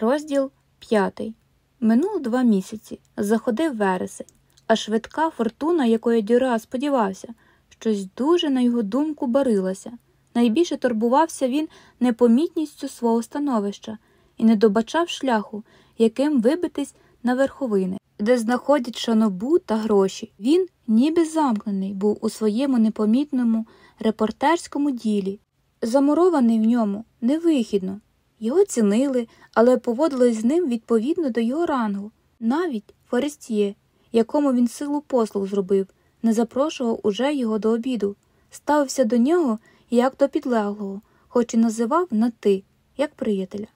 Розділ п'ятий. Минуло два місяці. Заходив вересень, а швидка фортуна, якої Дюра сподівався, щось дуже, на його думку, барилася. Найбільше турбувався він непомітністю свого становища і не добачав шляху, яким вибитись на верховини, де знаходять шанобу та гроші. Він, ніби замкнений, був у своєму непомітному репортерському ділі, замурований в ньому невихідно. Його цінили, але поводились з ним відповідно до його рангу. Навіть Форестіє, якому він силу послуг зробив, не запрошував уже його до обіду, ставився до нього як до підлеглого, хоч і називав на ти, як приятеля.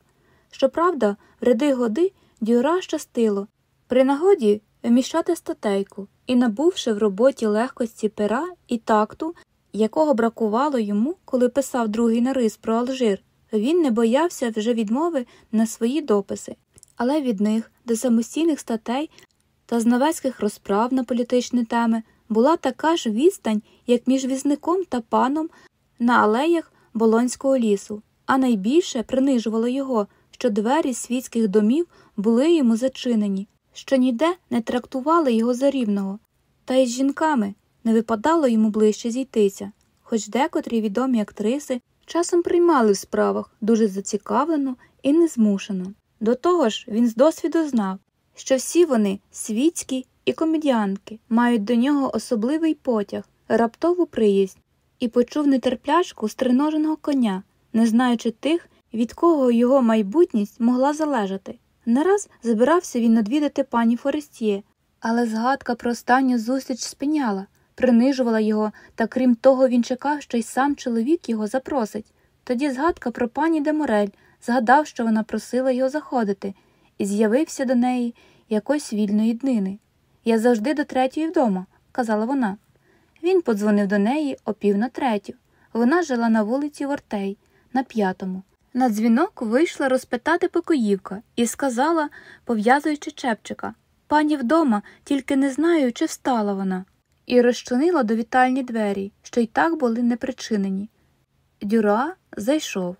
Щоправда, в ряди годи Дюра щастило, при нагоді вміщати статейку і, набувши в роботі легкості пера і такту, якого бракувало йому, коли писав другий нарис про Алжир. Він не боявся вже відмови на свої дописи, але від них до самостійних статей та знавецьких розправ на політичні теми була така ж відстань, як між візником та паном на алеях Болонського лісу, а найбільше принижувало його, що двері світських домів були йому зачинені, що ніде не трактували його за рівного, та й з жінками не випадало йому ближче зійтися, хоч декотрі відомі актриси часом приймали в справах дуже зацікавлено і незмушено. До того ж, він з досвіду знав, що всі вони світські і комедіанки, мають до нього особливий потяг, раптову приязнь, і почув нетерплячку стриноженого коня, не знаючи тих, від кого його майбутність могла залежати. Не раз збирався він надвідати пані Форестіє, але згадка про останню зустріч спиняла принижувала його, та крім того, він чекав, що й сам чоловік його запросить. Тоді згадка про пані Деморель згадав, що вона просила його заходити, і з'явився до неї якось вільної днини. Я завжди до третьої вдома, казала вона. Він подзвонив до неї о пів на третю. Вона жила на вулиці Вортей, на п'ятому. На дзвінок вийшла розпитати покоївка і сказала, пов'язуючи чепчика Пані вдома, тільки не знаю, чи встала вона і розчинила до вітальні двері, що й так були непричинені. Дюра зайшов.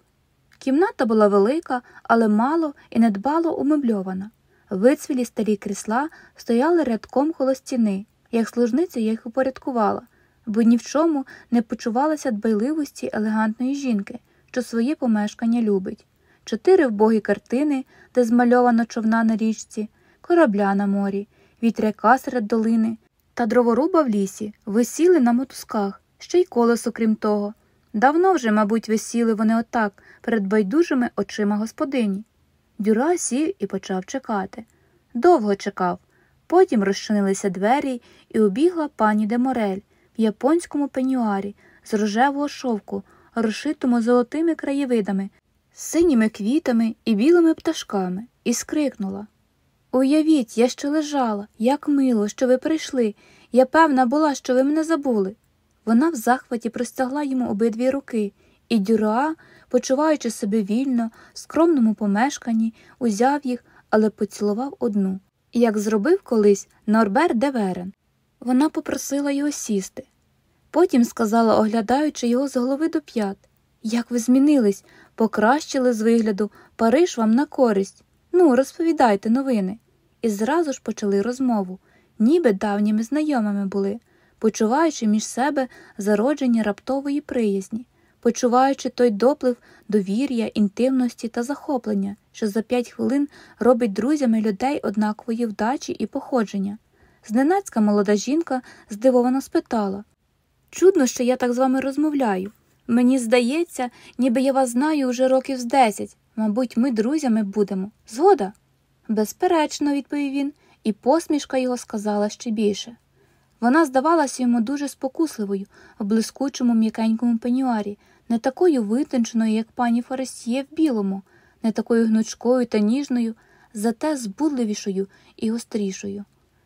Кімната була велика, але мало і недбало умебльована. Вицвілі старі крісла стояли рядком коло стіни, як служниця їх упорядкувала, бо ні в чому не почувалася дбайливості елегантної жінки, що своє помешкання любить. Чотири вбогі картини, де змальовано човна на річці, корабля на морі, вітряка серед долини, та дроворуба в лісі висіли на мотузках, ще й колесо, крім того. Давно вже, мабуть, висіли вони отак перед байдужими очима господині. Дюра сів і почав чекати. Довго чекав. Потім розчинилися двері і убігла пані Деморель в японському пенюарі з рожевого шовку, розшитому золотими краєвидами, синіми квітами і білими пташками, і скрикнула Уявіть, я ще лежала, як мило, що ви прийшли. Я певна була, що ви мене забули. Вона в захваті простягла йому обидві руки, і Дюра, почуваючи себе вільно, в скромному помешканні, узяв їх, але поцілував одну, як зробив колись Норбер Деверен. Вона попросила його сісти. Потім сказала, оглядаючи його з голови до п'ят Як ви змінились, покращили з вигляду, Париж вам на користь. Ну, розповідайте новини. І зразу ж почали розмову, ніби давніми знайомими були, почуваючи між себе зародження раптової приязні, почуваючи той доплив довір'я, інтимності та захоплення, що за п'ять хвилин робить друзями людей однакової вдачі і походження. Зненацька молода жінка здивовано спитала Чудно, що я так з вами розмовляю. Мені здається, ніби я вас знаю уже років з десять. Мабуть, ми друзями будемо. Згода? Безперечно, відповів він, і посмішка його сказала ще більше. Вона здавалася йому дуже спокусливою в блискучому м'якенькому пенюарі, не такою витонченою, як пані Форестіє в білому, не такою гнучкою та ніжною, зате збудливішою і гострішою.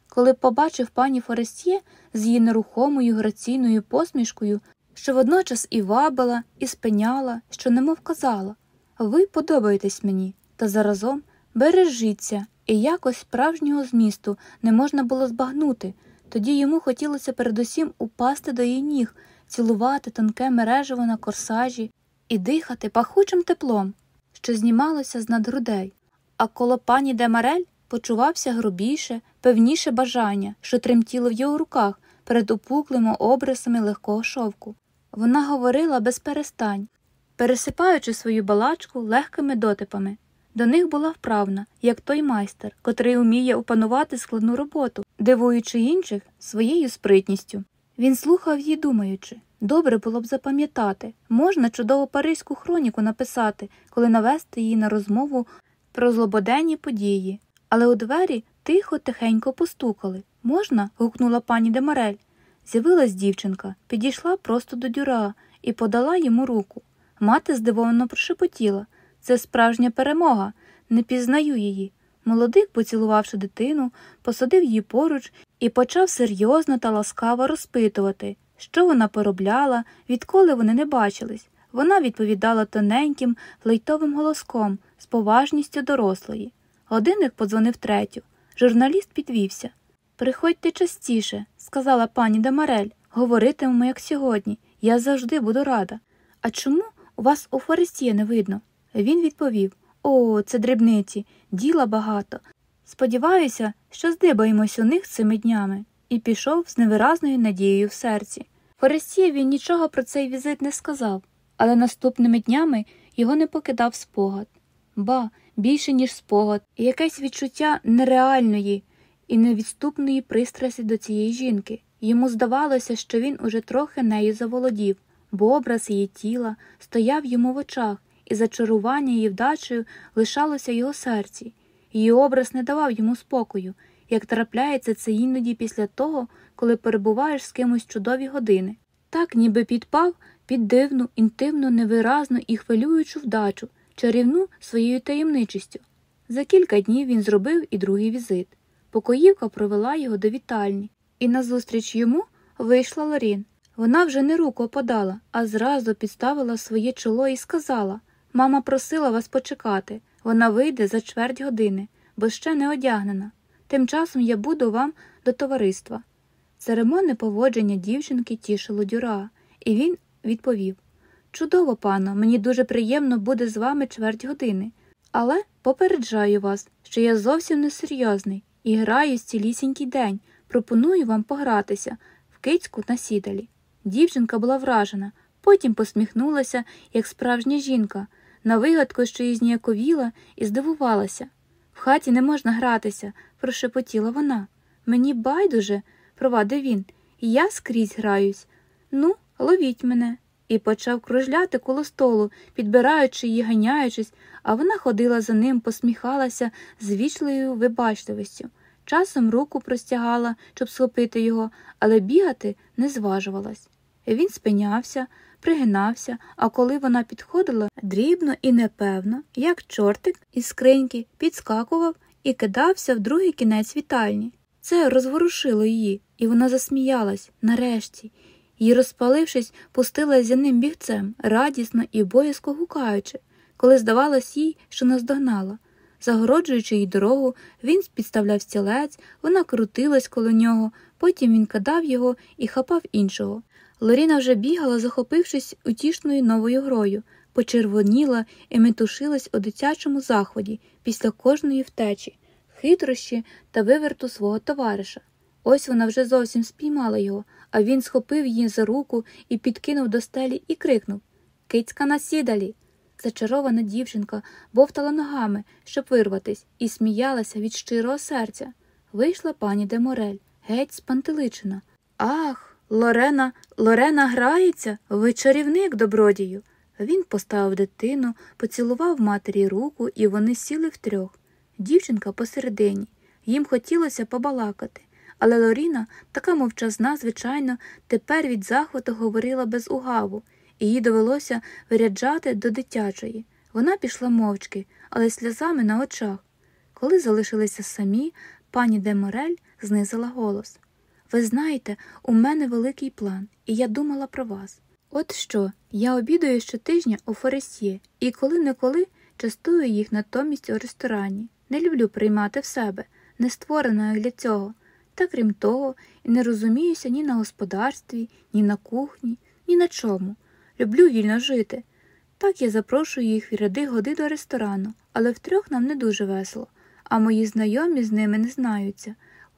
Коли побачив пані Форестіє з її нерухомою граційною посмішкою, що водночас і вабила, і спиняла, що немов казала ви подобаєтесь мені, та заразом бережіться, і якось справжнього змісту не можна було збагнути. Тоді йому хотілося передусім упасти до її ніг, цілувати тонке мережево на корсажі і дихати пахучим теплом, що знімалося з над грудей. а коло пані Демарель почувався грубіше, певніше бажання, що тремтіло в його руках перед опуклими обрисами легкого шовку. Вона говорила без перестань, пересипаючи свою балачку легкими дотипами. До них була вправна, як той майстер, котрий уміє опанувати складну роботу, дивуючи інших своєю спритністю. Він слухав її, думаючи добре було б запам'ятати можна чудову паризьку хроніку написати, коли навести її на розмову про злободенні події. Але у двері тихо, тихенько постукали. Можна? гукнула пані Демарель. З'явилась дівчинка, підійшла просто до дюра і подала йому руку. Мати здивовано прошепотіла це справжня перемога, не пізнаю її. Молодик, поцілувавши дитину, посадив її поруч і почав серйозно та ласкаво розпитувати, що вона поробляла, відколи вони не бачились. Вона відповідала тоненьким, лейтовим голоском з поважністю дорослої. Годинник подзвонив третю. Журналіст підвівся. Приходьте частіше, сказала пані Дамарель, говоритимемо, як сьогодні. Я завжди буду рада. А чому у вас у Форестія не видно? Він відповів О, це дрібниці, діла багато. Сподіваюся, що здибаємось у них цими днями, і пішов з невиразною надією в серці. Форестієві нічого про цей візит не сказав, але наступними днями його не покидав спогад. Ба, більше, ніж спогад, якесь відчуття нереальної і невідступної пристрасті до цієї жінки. Йому здавалося, що він уже трохи нею заволодів, бо образ її тіла стояв йому в очах, і зачарування її вдачею лишалося його серці. Її образ не давав йому спокою, як трапляється це іноді після того, коли перебуваєш з кимось чудові години. Так ніби підпав під дивну, інтимну, невиразну і хвилюючу вдачу, чарівну своєю таємничістю. За кілька днів він зробив і другий візит. Покоївка провела його до вітальні, і назустріч йому вийшла Лорін. Вона вже не руку опадала, а зразу підставила своє чоло і сказала Мама просила вас почекати. Вона вийде за чверть години, бо ще не одягнена. Тим часом я буду вам до товариства. Церемонне поводження дівчинки тішило дюра, і він відповів Чудово, пано, мені дуже приємно буде з вами чверть години, але попереджаю вас, що я зовсім несерйозний і граю цілісінький день. Пропоную вам погратися в кицьку на сідалі. Дівчинка була вражена, потім посміхнулася, як справжня жінка, на вигадку, що її зніяковіла, і здивувалася. В хаті не можна гратися, прошепотіла вона. Мені байдуже, провадив він, я скрізь граюсь. Ну, ловіть мене. І почав кружляти коло столу, підбираючи її, ганяючись, а вона ходила за ним, посміхалася з вічливою вибачливістю. Часом руку простягала, щоб схопити його, але бігати не зважувалась. Він спинявся, пригинався, а коли вона підходила дрібно і непевно, як чортик із скриньки, підскакував і кидався в другий кінець вітальні. Це розворушило її, і вона засміялась нарешті, і, розпалившись, пустилась за ним бігцем, радісно і боязко гукаючи, коли здавалось їй, що наздогнала. Загороджуючи їй дорогу, він підставляв стілець, вона крутилась коло нього, потім він кидав його і хапав іншого. Лоріна вже бігала, захопившись утішною новою грою, почервоніла і метушилась у дитячому заході після кожної втечі, хитрощі та виверту свого товариша. Ось вона вже зовсім спіймала його, а він схопив її за руку і підкинув до стелі і крикнув Кицька на сідалі. Зачарована дівчинка бовтала ногами, щоб вирватись, і сміялася від щирого серця. Вийшла пані Деморель, геть спантеличена. Ах! Лорена, Лорена грається, ви чарівник, добродію. Він поставив дитину, поцілував матері руку, і вони сіли втрьох. Дівчинка посередині. Їм хотілося побалакати, але Лоріна, така мовчазна, звичайно, тепер від захвату говорила без угаву, і їй довелося виряджати до дитячої. Вона пішла мовчки, але сльозами на очах. Коли залишилися самі, пані Деморель знизила голос. Ви знаєте, у мене великий план, і я думала про вас. От що, я обідаю щотижня у Форесьє, і коли-неколи частую їх натомість у ресторані. Не люблю приймати в себе, не створеної для цього. Та крім того, і не розуміюся ні на господарстві, ні на кухні, ні на чому. Люблю вільно жити. Так я запрошую їх в ряди годи до ресторану, але втрьох нам не дуже весело, а мої знайомі з ними не знаються.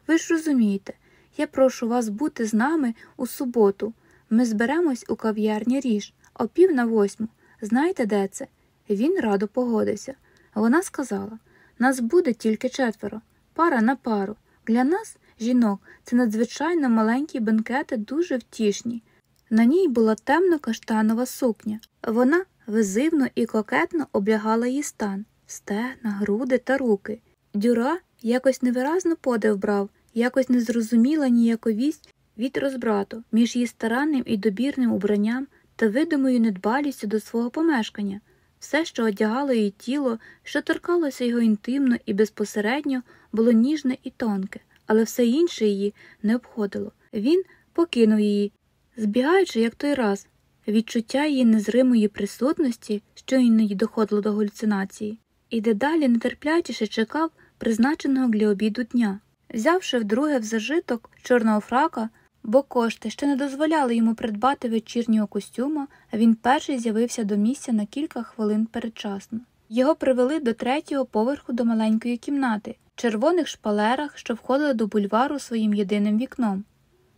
Ви ж розумієте, я прошу вас бути з нами у суботу. Ми зберемось у кав'ярні ріж, о пів на восьму. Знаєте, де це? Він радо погодився. Вона сказала нас буде тільки четверо, пара на пару. Для нас, жінок, це надзвичайно маленькі бенкети, дуже втішні. На ній була темно каштанова сукня. Вона визивно і кокетно облягала її стан, стегна, груди та руки. Дюра якось невиразно подив брав, якось не зрозуміла ніяковість від розбрату між її старанним і добірним убранням та видимою недбалістю до свого помешкання. Все, що одягало її тіло, що торкалося його інтимно і безпосередньо, було ніжне і тонке, але все інше її не обходило. Він покинув її, збігаючи, як той раз, відчуття її незримої присутності, що іноді доходило до галюцинації, і дедалі нетерплячіше чекав призначеного для обіду дня. Взявши вдруге в зажиток чорного фрака, бо кошти ще не дозволяли йому придбати вечірнього костюма, він перший з'явився до місця на кілька хвилин передчасно. Його привели до третього поверху до маленької кімнати, в червоних шпалерах, що входили до бульвару своїм єдиним вікном.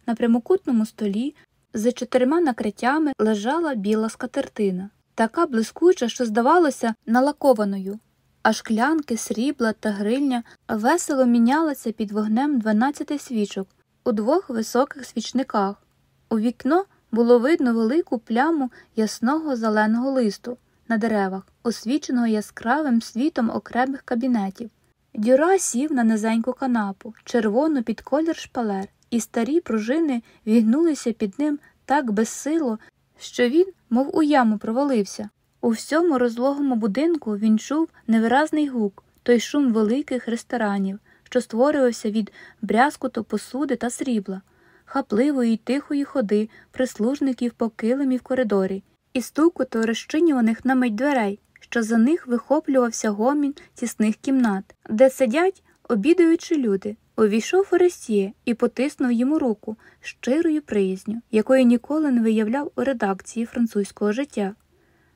На прямокутному столі за чотирма накриттями лежала біла скатертина, така блискуча, що здавалося налакованою, а шклянки, срібла та грильня весело мінялися під вогнем дванадцяти свічок у двох високих свічниках. У вікно було видно велику пляму ясного зеленого листу на деревах, освіченого яскравим світом окремих кабінетів. Дюра сів на низеньку канапу, червону під колір шпалер, і старі пружини вігнулися під ним так безсило, що він, мов у яму, провалився. У всьому розлогому будинку він чув невиразний гук, той шум великих ресторанів, що створювався від брязкуту посуди та срібла, хапливої й тихої ходи прислужників по килимі в коридорі, і стукоту розчинюваних на мить дверей, що за них вихоплювався гомін тісних кімнат, де сидять, обідаючи люди. Увійшов Форестіє і потиснув йому руку щирою приязню, якої ніколи не виявляв у редакції французького життя.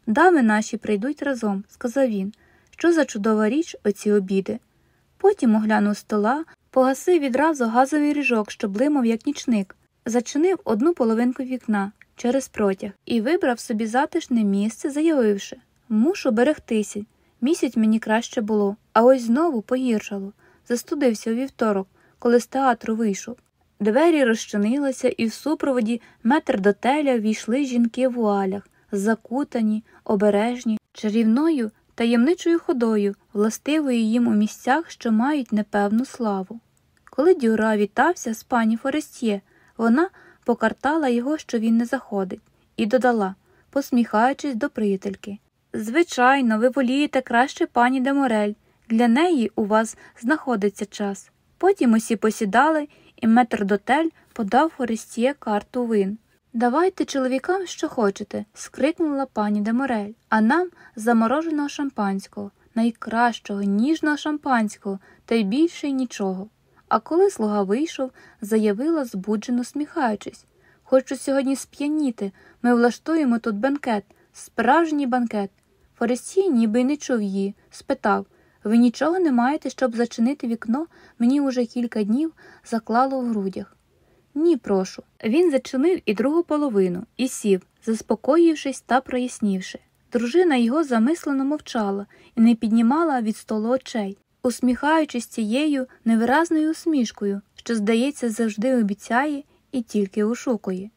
Дами наші прийдуть разом, сказав він. Що за чудова річ оці обіди. Потім оглянув стола, погасив відразу газовий ріжок, що блимав, як нічник, зачинив одну половинку вікна через протяг і вибрав собі затишне місце, заявивши Мушу берегтися. Місяць мені краще було, а ось знову погіршало. Застудився у вівторок, коли з театру вийшов. Двері розчинилися, і в супроводі метр до теля війшли жінки в вуалях, закутані, обережні, чарівною таємничою ходою, властивою їм у місцях, що мають непевну славу. Коли Дюра вітався з пані Форестє, вона покартала його, що він не заходить, і додала, посміхаючись до приятельки Звичайно, ви волієте краще пані Деморель. Для неї у вас знаходиться час. Потім усі посідали, і метрдотель подав Форестіє карту вин. Давайте чоловікам, що хочете, скрикнула пані Деморель, а нам замороженого шампанського, найкращого, ніжного шампанського, та й більше нічого. А коли слуга вийшов, заявила, збуджено сміхаючись Хочу сьогодні сп'яніти, ми влаштуємо тут бенкет, справжній банкет. Форестій ніби й не чув її, спитав ви нічого не маєте, щоб зачинити вікно, мені уже кілька днів заклало в грудях. Ні, прошу. Він зачинив і другу половину і сів, заспокоївшись та прояснівши. Дружина його замислено мовчала і не піднімала від столу очей, усміхаючись цією невиразною усмішкою, що, здається, завжди обіцяє і тільки ушукує.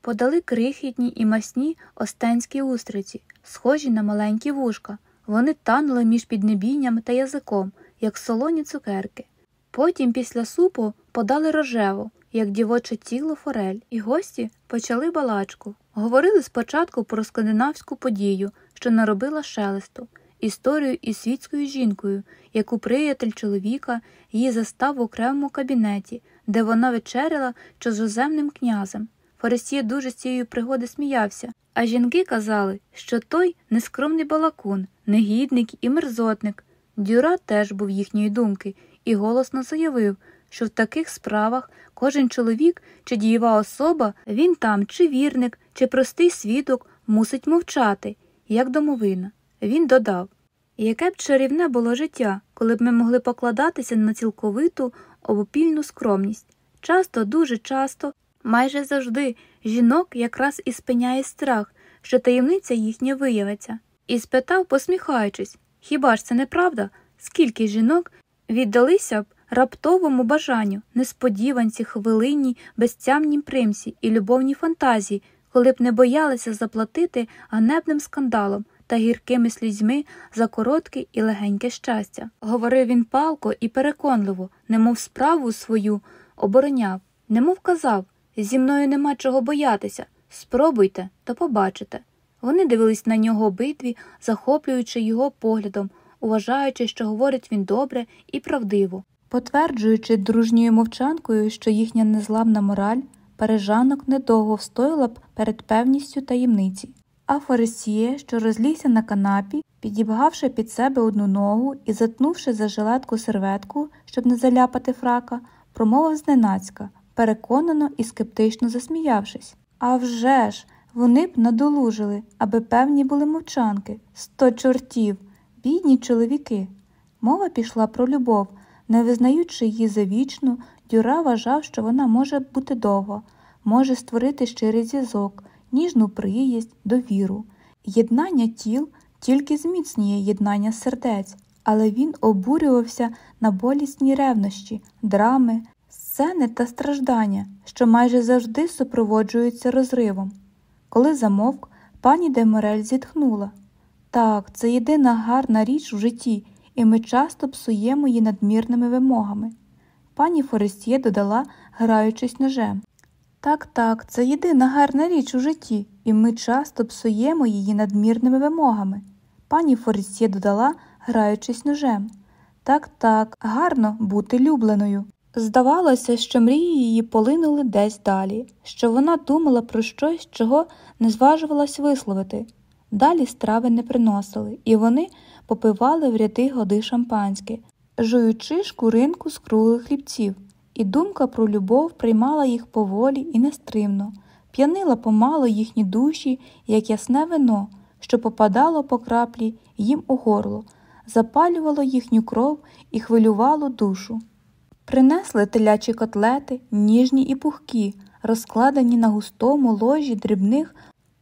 Подали крихітні і масні остенські устриці, схожі на маленькі вушка. Вони танули між піднебінням та язиком, як солоні цукерки. Потім після супу подали рожеву, як дівоче тіло форель, і гості почали балачку. Говорили спочатку про скандинавську подію, що наробила шелесту, історію із світською жінкою, яку приятель чоловіка її застав в окремому кабінеті, де вона вечеряла чужоземним князем. Фарисій дуже з цієї пригоди сміявся, а жінки казали, що той нескромний балакун, негідник і мерзотник. Дюра теж був їхньої думки і голосно заявив, що в таких справах кожен чоловік чи дієва особа, він там чи вірник, чи простий свідок мусить мовчати, як домовина. Він додав Яке б чарівне було життя, коли б ми могли покладатися на цілковиту обопільну скромність. Часто, дуже часто, майже завжди, жінок якраз і спиняє страх, що таємниця їхня виявиться, і спитав, посміхаючись хіба ж це неправда? Скільки жінок віддалися б раптовому бажанню, несподіванці, хвилинній, безтямній примсі і любовній фантазії, коли б не боялися заплатити ганебним скандалом та гіркими слізьми за коротке і легеньке щастя. Говорив він палко і переконливо, немов справу свою обороняв, немов казав зі мною нема чого боятися. Спробуйте, то побачите. Вони дивились на нього обидві, захоплюючи його поглядом, уважаючи, що говорить він добре і правдиво, потверджуючи дружньою мовчанкою, що їхня незламна мораль пережанок недовго встояла б перед певністю таємниці. А Фарисіє, що розлігся на канапі, підібгавши під себе одну ногу і затнувши за жилетку серветку, щоб не заляпати фрака, промовив зненацька, переконано і скептично засміявшись. «А вже ж, вони б надолужили, аби певні були мовчанки, сто чортів, бідні чоловіки. Мова пішла про любов, не визнаючи її за вічну, Дюра вважав, що вона може бути довго, може створити щирий зв'язок, ніжну приязнь, довіру. Єднання тіл тільки зміцнює єднання сердець, але він обурювався на болісні ревнощі, драми, сцени та страждання, що майже завжди супроводжуються розривом. Коли замовк, пані Деморель зітхнула так, це єдина гарна річ у житті, і ми часто псуємо її надмірними вимогами. Пані Форестє додала, граючись ножем. Так, так, це єдина гарна річ у житті, і ми часто псуємо її надмірними вимогами. Пані Форестє додала, граючись ножем. Так, так, гарно бути любленою. Здавалося, що мрії її полинули десь далі, що вона думала про щось, чого не зважувалась висловити. Далі страви не приносили, і вони попивали в ряди годи шампанське, жуючи шкуринку з круглих хлібців, і думка про любов приймала їх поволі і нестримно, п'янила помало їхні душі, як ясне вино, що попадало по краплі їм у горло, запалювало їхню кров і хвилювало душу. Принесли телячі котлети, ніжні і пухкі, розкладені на густому ложі дрібних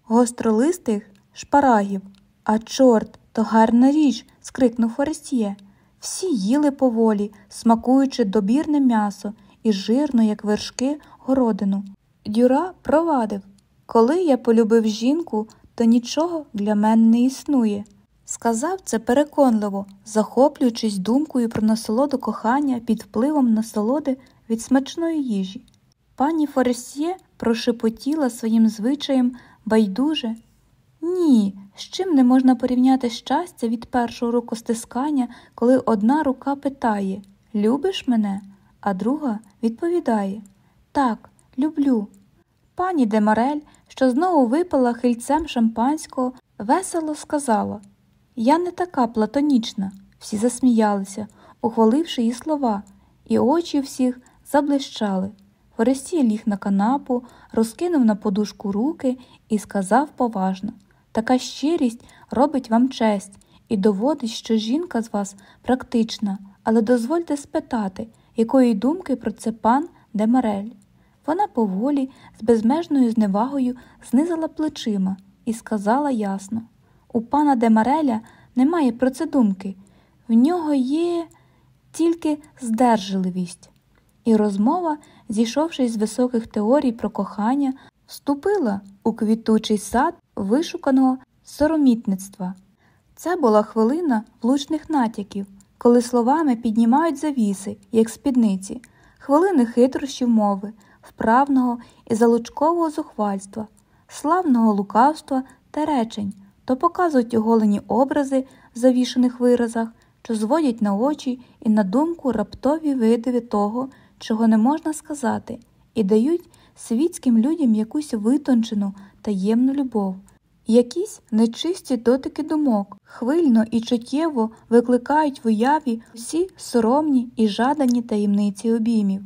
гостролистих шпарагів. А чорт, то гарна річ. скрикнув Форестіє. Всі їли поволі, смакуючи добірне м'ясо і жирну, як вершки, городину. Дюра провадив Коли я полюбив жінку, то нічого для мене не існує. Сказав це переконливо, захоплюючись думкою про насолоду кохання під впливом насолоди від смачної їжі. Пані Форесьє прошепотіла своїм звичаєм байдуже. Ні, з чим не можна порівняти щастя від першого рукостискання, коли одна рука питає Любиш мене? а друга відповідає Так, люблю. Пані Демарель, що знову випила хильцем шампанського, весело сказала я не така платонічна. Всі засміялися, ухваливши її слова, і очі всіх заблищали. Форестій ліг на канапу, розкинув на подушку руки і сказав поважно така щирість робить вам честь і доводить, що жінка з вас практична, але дозвольте спитати, якої думки про це пан Демарель. Вона поволі, з безмежною зневагою знизила плечима і сказала ясно у пана Демареля немає про це думки, в нього є тільки здержливість. І розмова, зійшовшись з високих теорій про кохання, вступила у квітучий сад вишуканого соромітництва. Це була хвилина влучних натяків, коли словами піднімають завіси, як спідниці, хвилини хитрощів мови, вправного і залучкового зухвальства, славного лукавства та речень то показують оголені образи в завішених виразах, що зводять на очі і на думку раптові видиви того, чого не можна сказати, і дають світським людям якусь витончену таємну любов, якісь нечисті дотики думок, хвильно і чуттєво викликають в уяві всі соромні і жадані таємниці обіймів,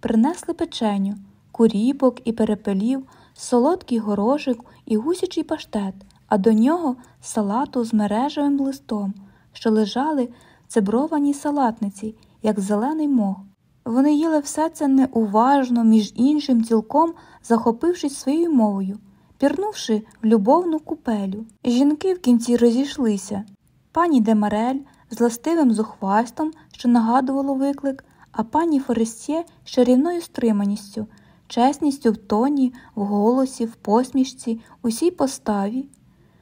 принесли печеню, куріпок і перепелів, солодкий горошик і гусячий паштет а до нього салату з мережевим листом, що лежали в цеброваній салатниці, як зелений мох. Вони їли все це неуважно, між іншим, цілком захопившись своєю мовою, пірнувши в любовну купелю. Жінки в кінці розійшлися. Пані Демарель з властивим зухвастом, що нагадувало виклик, а пані Форестє з чарівною стриманістю, чесністю в тоні, в голосі, в посмішці, усій поставі,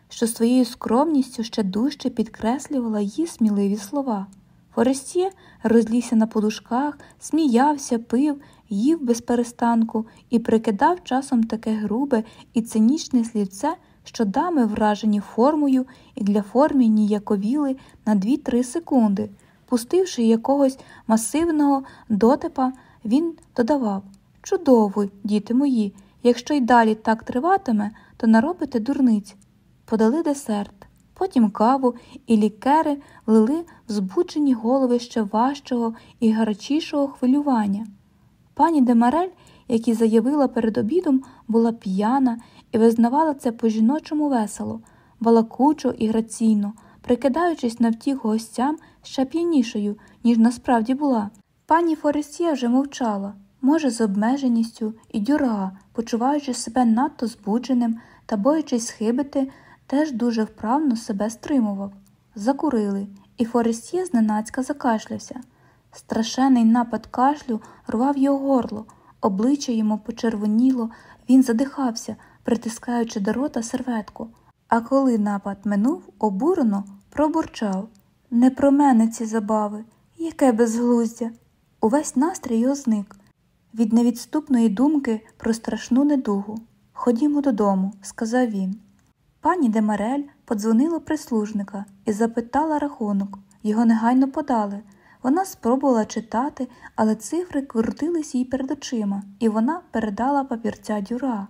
що своєю скромністю ще дужче підкреслювала її сміливі слова. Форестє розлігся на подушках, сміявся, пив, їв без перестанку і прикидав часом таке грубе і цинічне слівце, що дами, вражені формою і для форми ніяковіли на 2-3 секунди. Пустивши якогось масивного дотипа, він додавав Чудово, діти мої, якщо й далі так триватиме, то наробите дурниць. Подали десерт, потім каву і лікери влили в збуджені голови ще важчого і гарячішого хвилювання. Пані Демарель, як заявила перед обідом, була п'яна і визнавала це по жіночому весело, балакучо і граційно, прикидаючись на втіх гостям ще п'янішою, ніж насправді була. Пані Форесія вже мовчала, може, з обмеженістю, і дюрга, почуваючи себе надто збудженим та боячись схибити, теж дуже вправно себе стримував. Закурили, і Форестє зненацька закашлявся. Страшенний напад кашлю рвав його горло, обличчя йому почервоніло, він задихався, притискаючи до рота серветку. А коли напад минув, обурено пробурчав Не про мене ці забави, яке безглуздя. Увесь настрій його зник. Від невідступної думки про страшну недугу. Ходімо додому, сказав він. Пані Демарель подзвонила прислужника і запитала рахунок. Його негайно подали. Вона спробувала читати, але цифри крутились їй перед очима, і вона передала папірця дюра.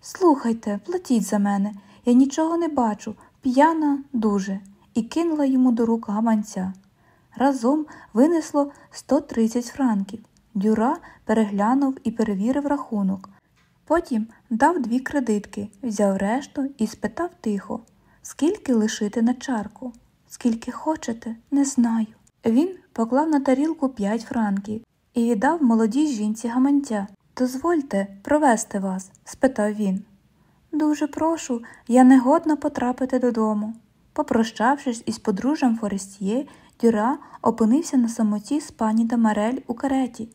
Слухайте, платіть за мене, я нічого не бачу, п'яна дуже, і кинула йому до рук гаманця. Разом винесло 130 франків. Дюра переглянув і перевірив рахунок. Потім дав дві кредитки, взяв решту і спитав тихо, скільки лишити на чарку. Скільки хочете, не знаю. Він поклав на тарілку п'ять франків і віддав молодій жінці гаманця. Дозвольте провести вас? спитав він. Дуже прошу, я негодна потрапити додому. Попрощавшись із подружжям Форестіє, Дюра опинився на самоті з пані Дамарель у кареті.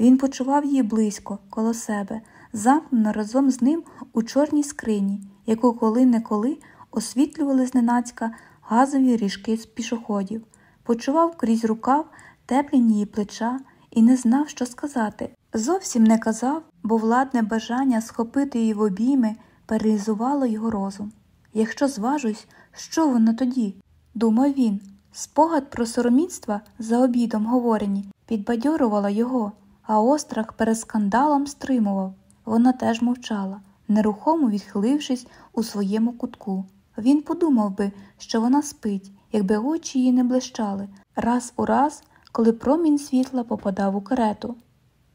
Він почував її близько, коло себе, замкнено разом з ним у чорній скрині, яку коли-неколи освітлювали зненацька газові ріжки з пішоходів, почував крізь рукав теплі її плеча і не знав, що сказати. Зовсім не казав, бо владне бажання схопити її в обійми паралізувало його розум. Якщо зважусь, що воно тоді? думав він. Спогад про сороміцтва за обідом говорені підбадьорувала його, а острах перед скандалом стримував. Вона теж мовчала, нерухомо відхилившись у своєму кутку. Він подумав би, що вона спить, якби очі її не блищали, раз у раз, коли промінь світла попадав у карету.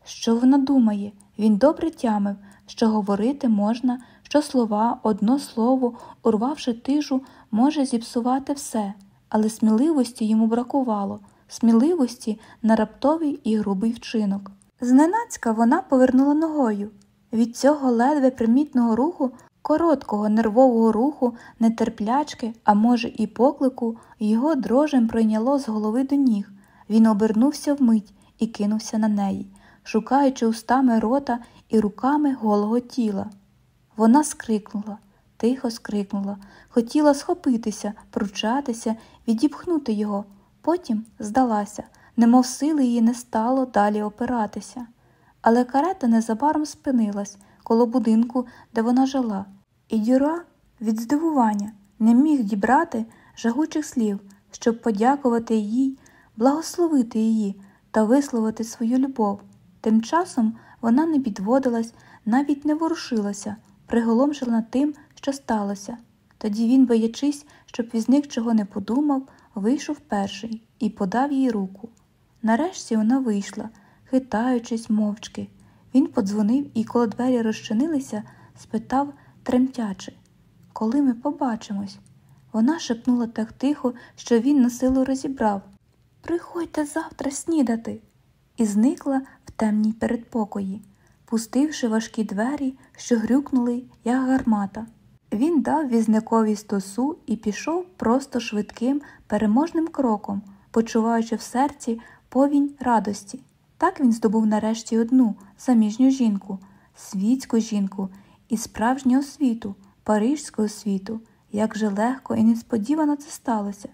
Що вона думає? Він добре тямив, що говорити можна, що слова, одно слово, урвавши тижу, може зіпсувати все, але сміливості йому бракувало, сміливості на раптовий і грубий вчинок. Зненацька вона повернула ногою. Від цього ледве примітного руху, короткого нервового руху, нетерплячки, а може, і поклику, його дрожем пройняло з голови до ніг. Він обернувся вмить і кинувся на неї, шукаючи устами рота і руками голого тіла. Вона скрикнула, тихо скрикнула, хотіла схопитися, пручатися, відіпхнути його, потім здалася, немов сили її не стало далі опиратися. Але карета незабаром спинилась коло будинку, де вона жила, і Дюра від здивування не міг дібрати жагучих слів, щоб подякувати їй, благословити її та висловити свою любов. Тим часом вона не підводилась, навіть не ворушилася, приголомшена тим, що сталося. Тоді він, боячись, щоб візник чого не подумав, вийшов перший і подав їй руку. Нарешті вона вийшла, хитаючись мовчки. Він подзвонив і, коли двері розчинилися, спитав тремтячи Коли ми побачимось? Вона шепнула так тихо, що він на силу розібрав Приходьте завтра снідати. І зникла в темній передпокої, пустивши важкі двері, що грюкнули, як гармата. Він дав візникові стосу і пішов просто швидким, переможним кроком, почуваючи в серці повінь радості. Так він здобув нарешті одну заміжню жінку, світську жінку і справжню освіту, парижську освіту. Як же легко і несподівано це сталося.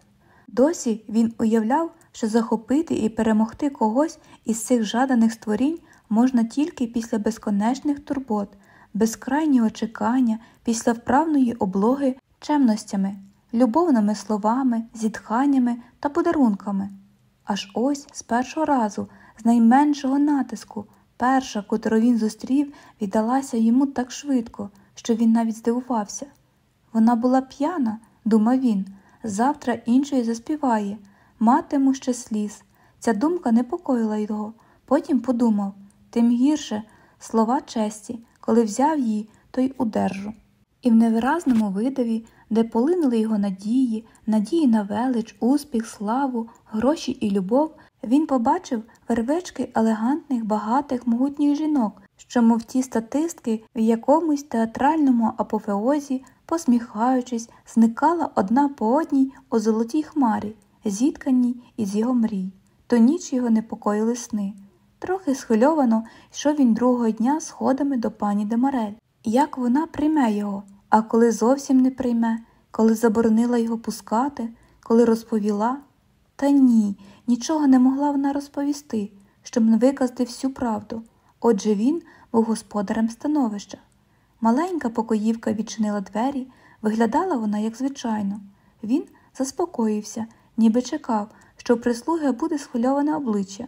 Досі він уявляв, що захопити і перемогти когось із цих жаданих створінь можна тільки після безконечних турбот, безкрайнього чекання, після вправної облоги чемностями, любовними словами, зітханнями та подарунками. Аж ось з першого разу, з найменшого натиску, перша, котру він зустрів, віддалася йому так швидко, що він навіть здивувався. Вона була п'яна, думав він, завтра іншої заспіває, матиму ще сліз. Ця думка непокоїла його. Потім подумав тим гірше слова честі, коли взяв її, то й удержу. І в невиразному видаві, де полинули його надії, надії на велич, успіх, славу, гроші і любов, він побачив вервечки елегантних, багатих, могутніх жінок, що, мов ті статистки, в якомусь театральному апофеозі, посміхаючись, зникала одна по одній у золотій хмарі, зітканій із його мрій. То ніч його непокоїли сни. Трохи схвильовано йшов він другого дня сходами до пані Демарель. Як вона прийме його, а коли зовсім не прийме, коли заборонила його пускати, коли розповіла? Та ні, нічого не могла вона розповісти, щоб не виказати всю правду. Отже він був господарем становища. Маленька покоївка відчинила двері, виглядала вона, як звичайно. Він заспокоївся, ніби чекав, що у прислуги буде схвильоване обличчя.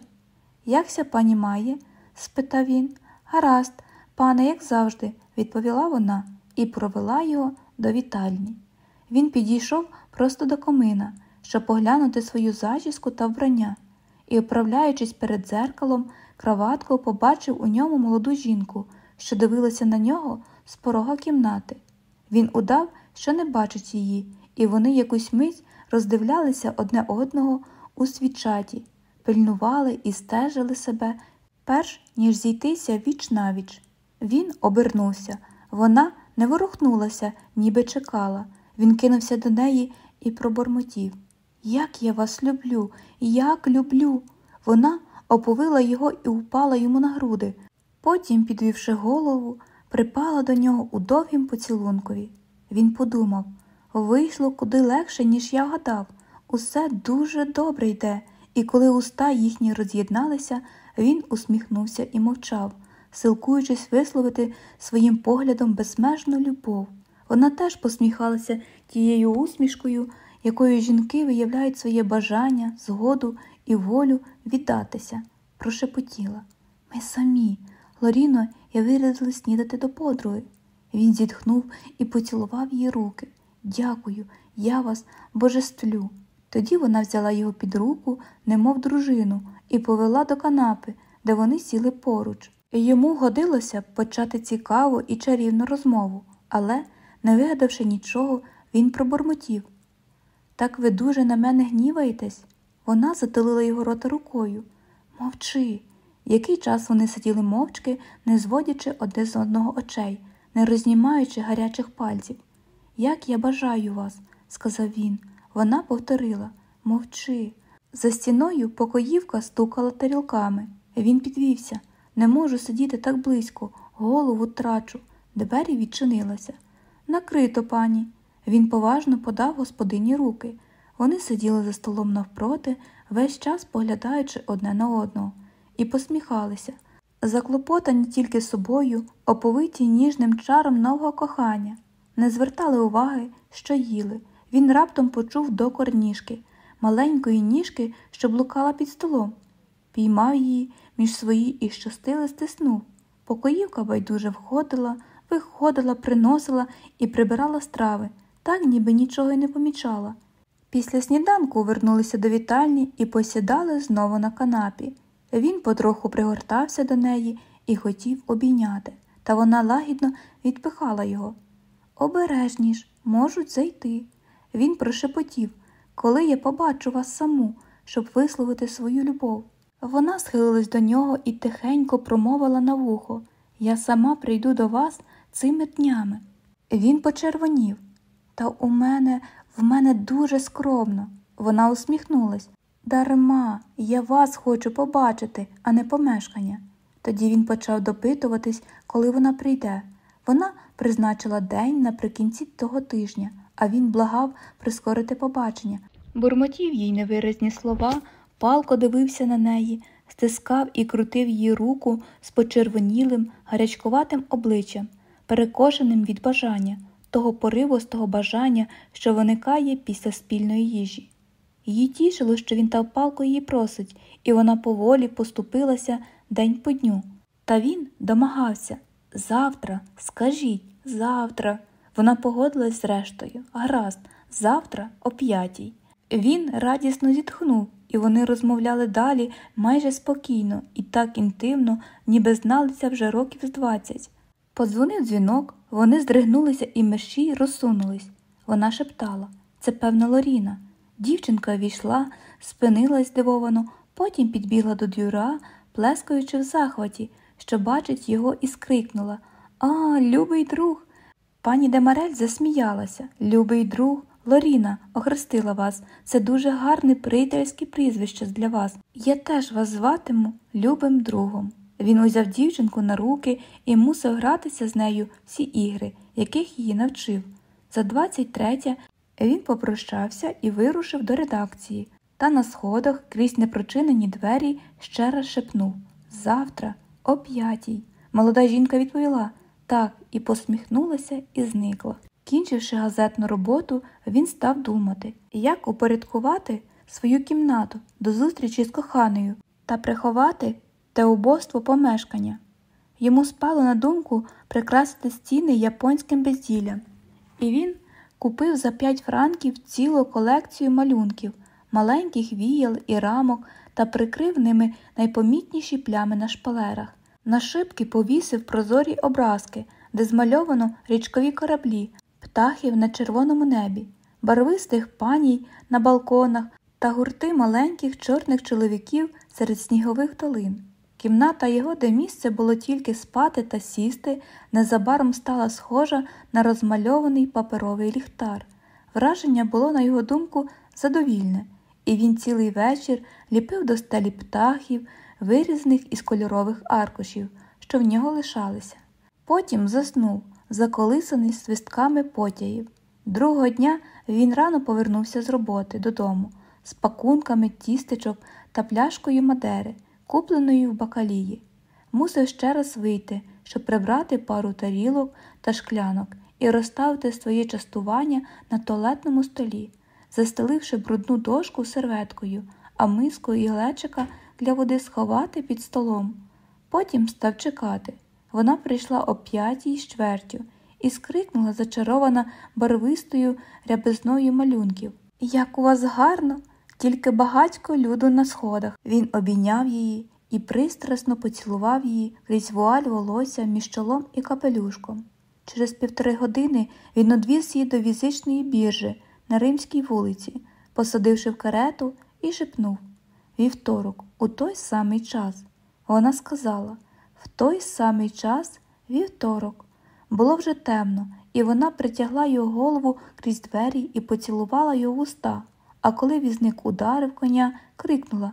Якся пані має? спитав він. Гаразд, пане, як завжди, відповіла вона і провела його до вітальні. Він підійшов просто до комина, щоб поглянути свою зачіску та вбрання, і, оправляючись перед дзеркалом, краваткою побачив у ньому молоду жінку, що дивилася на нього з порога кімнати. Він удав, що не бачить її, і вони якусь мить роздивлялися одне одного у свічаті, пильнували і стежили себе, перш ніж зійтися віч навіч. Він обернувся, вона не ворухнулася, ніби чекала. Він кинувся до неї і пробормотів. Як я вас люблю, як люблю. Вона оповила його і упала йому на груди. Потім, підвівши голову, припала до нього у довгім поцілункові. Він подумав вийшло куди легше, ніж я гадав. Усе дуже добре йде, і коли уста їхні роз'єдналися, він усміхнувся і мовчав, силкуючись висловити своїм поглядом безмежну любов. Вона теж посміхалася тією усмішкою, якою жінки виявляють своє бажання, згоду і волю віддатися, прошепотіла. Ми самі, Лоріно, я вирядили снідати до подруги. Він зітхнув і поцілував її руки. Дякую, я вас божествлю. Тоді вона взяла його під руку, немов дружину, і повела до канапи, де вони сіли поруч. Йому годилося почати цікаву і чарівну розмову, але, не вигадавши нічого, він пробормотів. Так ви дуже на мене гніваєтесь? Вона затулила його рота рукою. Мовчи. Який час вони сиділи мовчки, не зводячи одне з одного очей, не рознімаючи гарячих пальців. Як я бажаю вас, сказав він. Вона повторила мовчи. За стіною покоївка стукала тарілками. Він підвівся. Не можу сидіти так близько, голову трачу. Двері відчинилися. Накрито, пані. Він поважно подав господині руки. Вони сиділи за столом навпроти, весь час поглядаючи одне на одного, і посміхалися, заклопотані тільки собою, оповиті ніжним чаром нового кохання, не звертали уваги, що їли. Він раптом почув докор ніжки, маленької ніжки, що блукала під столом. Піймав її між свої і щастили стиснув. Покоївка байдуже входила, виходила, приносила і прибирала страви, так ніби нічого й не помічала. Після сніданку вернулися до вітальні і посідали знову на канапі. Він потроху пригортався до неї і хотів обійняти, та вона лагідно відпихала його. Обережніш, можуть зайти. Він прошепотів Коли я побачу вас саму, щоб висловити свою любов. Вона схилилась до нього і тихенько промовила на вухо Я сама прийду до вас цими днями. Він почервонів. Та у мене, в мене дуже скромно. Вона усміхнулась. Дарма, я вас хочу побачити, а не помешкання. Тоді він почав допитуватись, коли вона прийде. Вона призначила день наприкінці того тижня, а він благав прискорити побачення. Бурмотів їй невиразні слова, палко дивився на неї, стискав і крутив її руку з почервонілим, гарячкуватим обличчям, перекошеним від бажання, того поривостого бажання, що виникає після спільної їжі. Її тішило, що він так палко її просить, і вона поволі поступилася день по дню. Та він домагався завтра, скажіть, завтра. Вона погодилась зрештою, гаразд, завтра о п'ятій. Він радісно зітхнув, і вони розмовляли далі майже спокійно і так інтимно, ніби зналися вже років з двадцять. Подзвонив дзвінок, вони здригнулися і мерщій розсунулись. Вона шептала це, певно, Лоріна. Дівчинка війшла, спинилась здивовано, потім підбігла до дюра, плескаючи в захваті, що бачить його, і скрикнула А, любий друг. Пані Демарель засміялася. Любий друг, Лоріна, охрестила вас. Це дуже гарне приятельське прізвище для вас. Я теж вас зватиму любим другом. Він узяв дівчинку на руки і мусив гратися з нею всі ігри, яких її навчив. За двадцять третє він попрощався і вирушив до редакції, та на сходах крізь непрочинені двері ще раз шепнув Завтра, о п'ятій. Молода жінка відповіла так і посміхнулася і зникла. Кінчивши газетну роботу, він став думати, як упорядкувати свою кімнату до зустрічі з коханою та приховати те убоство помешкання. Йому спало на думку прикрасити стіни японським безділлям, і він купив за 5 франків цілу колекцію малюнків, маленьких віял і рамок та прикрив ними найпомітніші плями на шпалерах. На шибки повісив прозорі образки, де змальовано річкові кораблі, птахів на червоному небі, барвистих паній на балконах та гурти маленьких чорних чоловіків серед снігових долин. Кімната його, де місце було тільки спати та сісти, незабаром стала схожа на розмальований паперовий ліхтар. Враження було, на його думку, задовільне, і він цілий вечір ліпив до стелі птахів, вирізаних із кольорових аркушів, що в нього лишалися. Потім заснув, заколисаний свистками потягів. Другого дня він рано повернувся з роботи додому з пакунками тістечок та пляшкою мадери купленої в бакалії. Мусив ще раз вийти, щоб прибрати пару тарілок та шклянок і розставити своє частування на туалетному столі, застеливши брудну дошку серветкою, а миску і глечика для води сховати під столом. Потім став чекати. Вона прийшла о п'ятій з чвертю і скрикнула зачарована барвистою рябизною малюнків. Як у вас гарно! Тільки багатько люду на сходах. Він обійняв її і пристрасно поцілував її крізь вуаль волосся між чолом і капелюшком. Через півтори години він одвіз її до візичної біржі на римській вулиці, посадивши в карету і шепнув Вівторок, у той самий час. Вона сказала в той самий час вівторок. Було вже темно, і вона притягла його голову крізь двері і поцілувала його уста а коли візник ударив коня, крикнула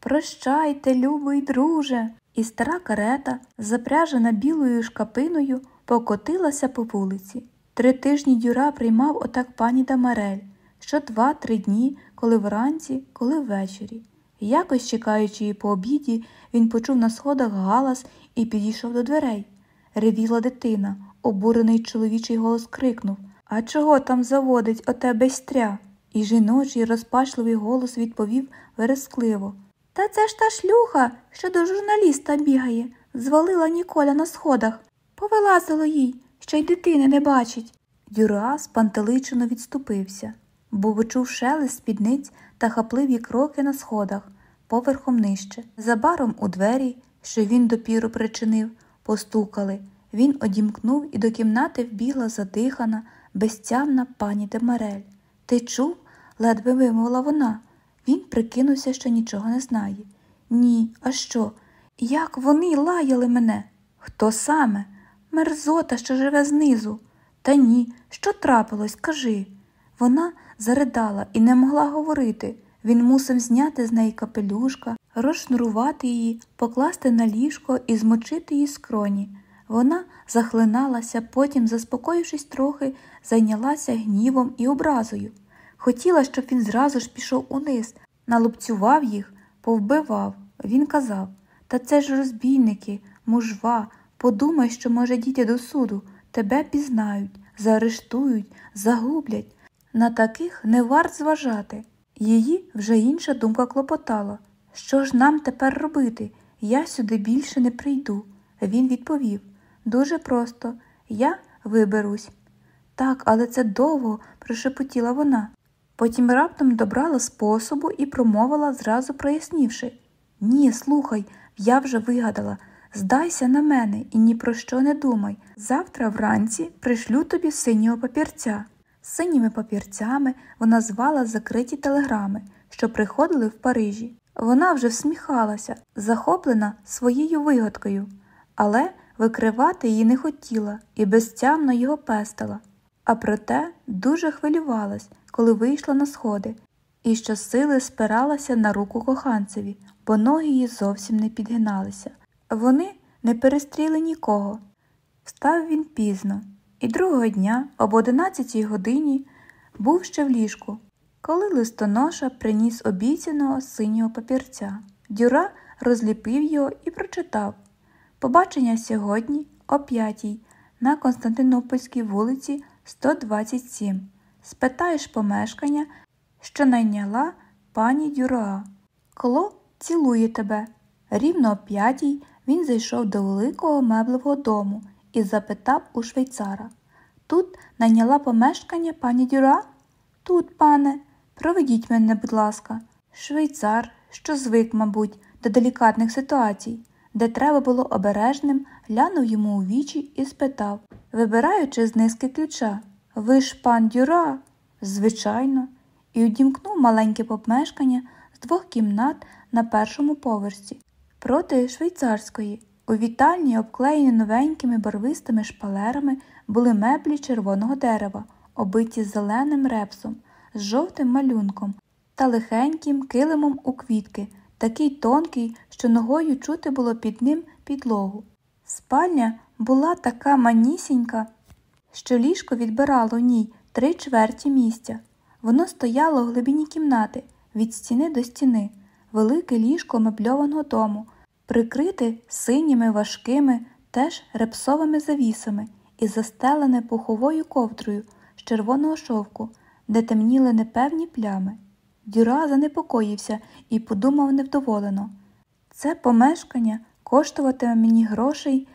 Прощайте, любий друже. І стара карета, запряжена білою шкапиною, покотилася по вулиці. Три тижні дюра приймав отак пані Дамарель, що два-три дні, коли вранці, коли ввечері. Якось, чекаючи її по обіді, він почув на сходах галас і підійшов до дверей. Ревіла дитина, обурений чоловічий голос крикнув А чого там заводить оте безстря? І жіночий розпачливий голос відповів верескливо Та це ж та шлюха, що до журналіста бігає, звалила Ніколя на сходах. Повилазило їй, що й дитини не бачить. Дюра спантеличено відступився, бо почув шелест спідниць та хапливі кроки на сходах, поверхом нижче. Забаром у двері, що він допіру причинив, постукали. Він одімкнув і до кімнати вбігла задихана, безтямна пані Демарель. Ти чув? ледве вимовила вона. Він прикинувся, що нічого не знає. Ні, а що? Як вони лаяли мене? Хто саме? Мерзота, що живе знизу. Та ні, що трапилось, кажи. Вона заридала і не могла говорити. Він мусив зняти з неї капелюшка, розшнурувати її, покласти на ліжко і змочити її скроні. Вона захлиналася, потім, заспокоївшись трохи, зайнялася гнівом і образою. Хотіла, щоб він зразу ж пішов униз, налупцював їх, повбивав. Він казав Та це ж розбійники, мужва, подумай, що може діти до суду, тебе пізнають, заарештують, загублять. На таких не варт зважати. Її вже інша думка клопотала. Що ж нам тепер робити? Я сюди більше не прийду. Він відповів Дуже просто, я виберусь. Так, але це довго, прошепотіла вона. Потім раптом добрала способу і промовила, зразу прояснівши Ні, слухай, я вже вигадала. Здайся на мене і ні про що не думай. Завтра вранці пришлю тобі синього папірця. Синіми папірцями вона звала закриті телеграми, що приходили в Парижі. Вона вже всміхалася, захоплена своєю вигадкою, але викривати її не хотіла і безтямно його пестила. А проте дуже хвилювалась, коли вийшла на сходи, і щосили спиралася на руку коханцеві, бо ноги її зовсім не підгиналися. Вони не перестріли нікого. Встав він пізно, і другого дня, об одинадцятій годині, був ще в ліжку, коли листоноша приніс обіцяного синього папірця. Дюра розліпив його і прочитав Побачення сьогодні о п'ятій на Константинопольській вулиці 127. Спитаєш помешкання, що найняла пані Дюра. Кло цілує тебе. Рівно о п'ятій він зайшов до великого меблевого дому і запитав у швейцара Тут найняла помешкання пані Дюра? Тут, пане, проведіть мене, будь ласка. Швейцар, що звик, мабуть, до делікатних ситуацій, де треба було обережним, глянув йому у вічі і спитав, вибираючи з низки ключа Ви ж пан Дюра? Звичайно, і удімкнув маленьке помешкання з двох кімнат на першому поверсі проти швейцарської. У вітальні, обклеєні новенькими барвистими шпалерами, були меблі червоного дерева, обиті зеленим репсом, з жовтим малюнком та лихеньким килимом у квітки, такий тонкий, що ногою чути було під ним підлогу. Спальня була така манісінька, що ліжко відбирало в ній три чверті місця. Воно стояло в глибині кімнати від стіни до стіни велике ліжко мебльованого дому, прикрите синіми важкими, теж репсовими завісами і застелене пуховою ковдрою з червоного шовку, де темніли непевні плями. Дюра занепокоївся і подумав невдоволено це помешкання коштуватиме мені грошей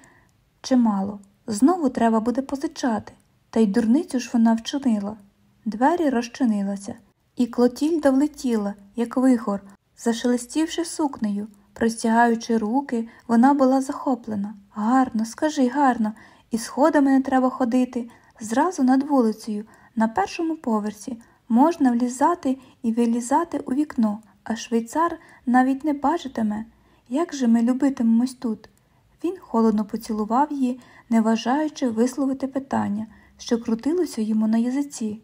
чимало. Знову треба буде позичати, та й дурницю ж вона вчинила. Двері розчинилися, і Клотільда влетіла, як вихор, Зашелестівши сукнею, простягаючи руки, вона була захоплена. Гарно, скажи, гарно, і сходами не треба ходити. Зразу над вулицею, на першому поверсі, можна влізати і вилізати у вікно, а швейцар навіть не бачитиме, як же ми любитимемось тут. Він холодно поцілував її, не вважаючи висловити питання, що крутилося йому на язиці.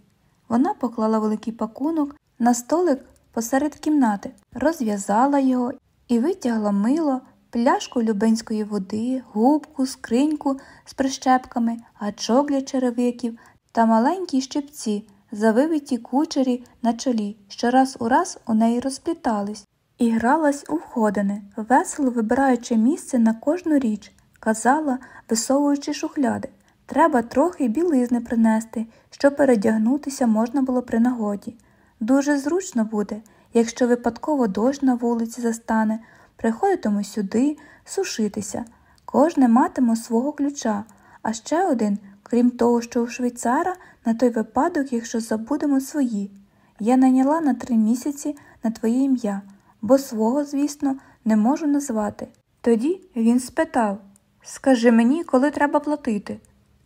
Вона поклала великий пакунок на столик посеред кімнати, розв'язала його і витягла мило, пляшку любенської води, губку, скриньку з прищепками, гачок для черевиків та маленькі щепці, завивиті кучері на чолі, що раз у раз у неї розплітались, і гралась у входини, весело вибираючи місце на кожну річ, казала, висовуючи шухляди. Треба трохи білизни принести, щоб передягнутися можна було при нагоді. Дуже зручно буде, якщо випадково дощ на вулиці застане, приходитиму сюди сушитися. Кожне матиме свого ключа, а ще один, крім того, що у швейцара, на той випадок, якщо забудемо свої. Я найняла на три місяці на твоє ім'я, бо свого, звісно, не можу назвати. Тоді він спитав Скажи мені, коли треба платити.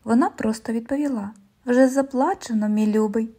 Вона просто відповіла Вже заплачено, мій любий.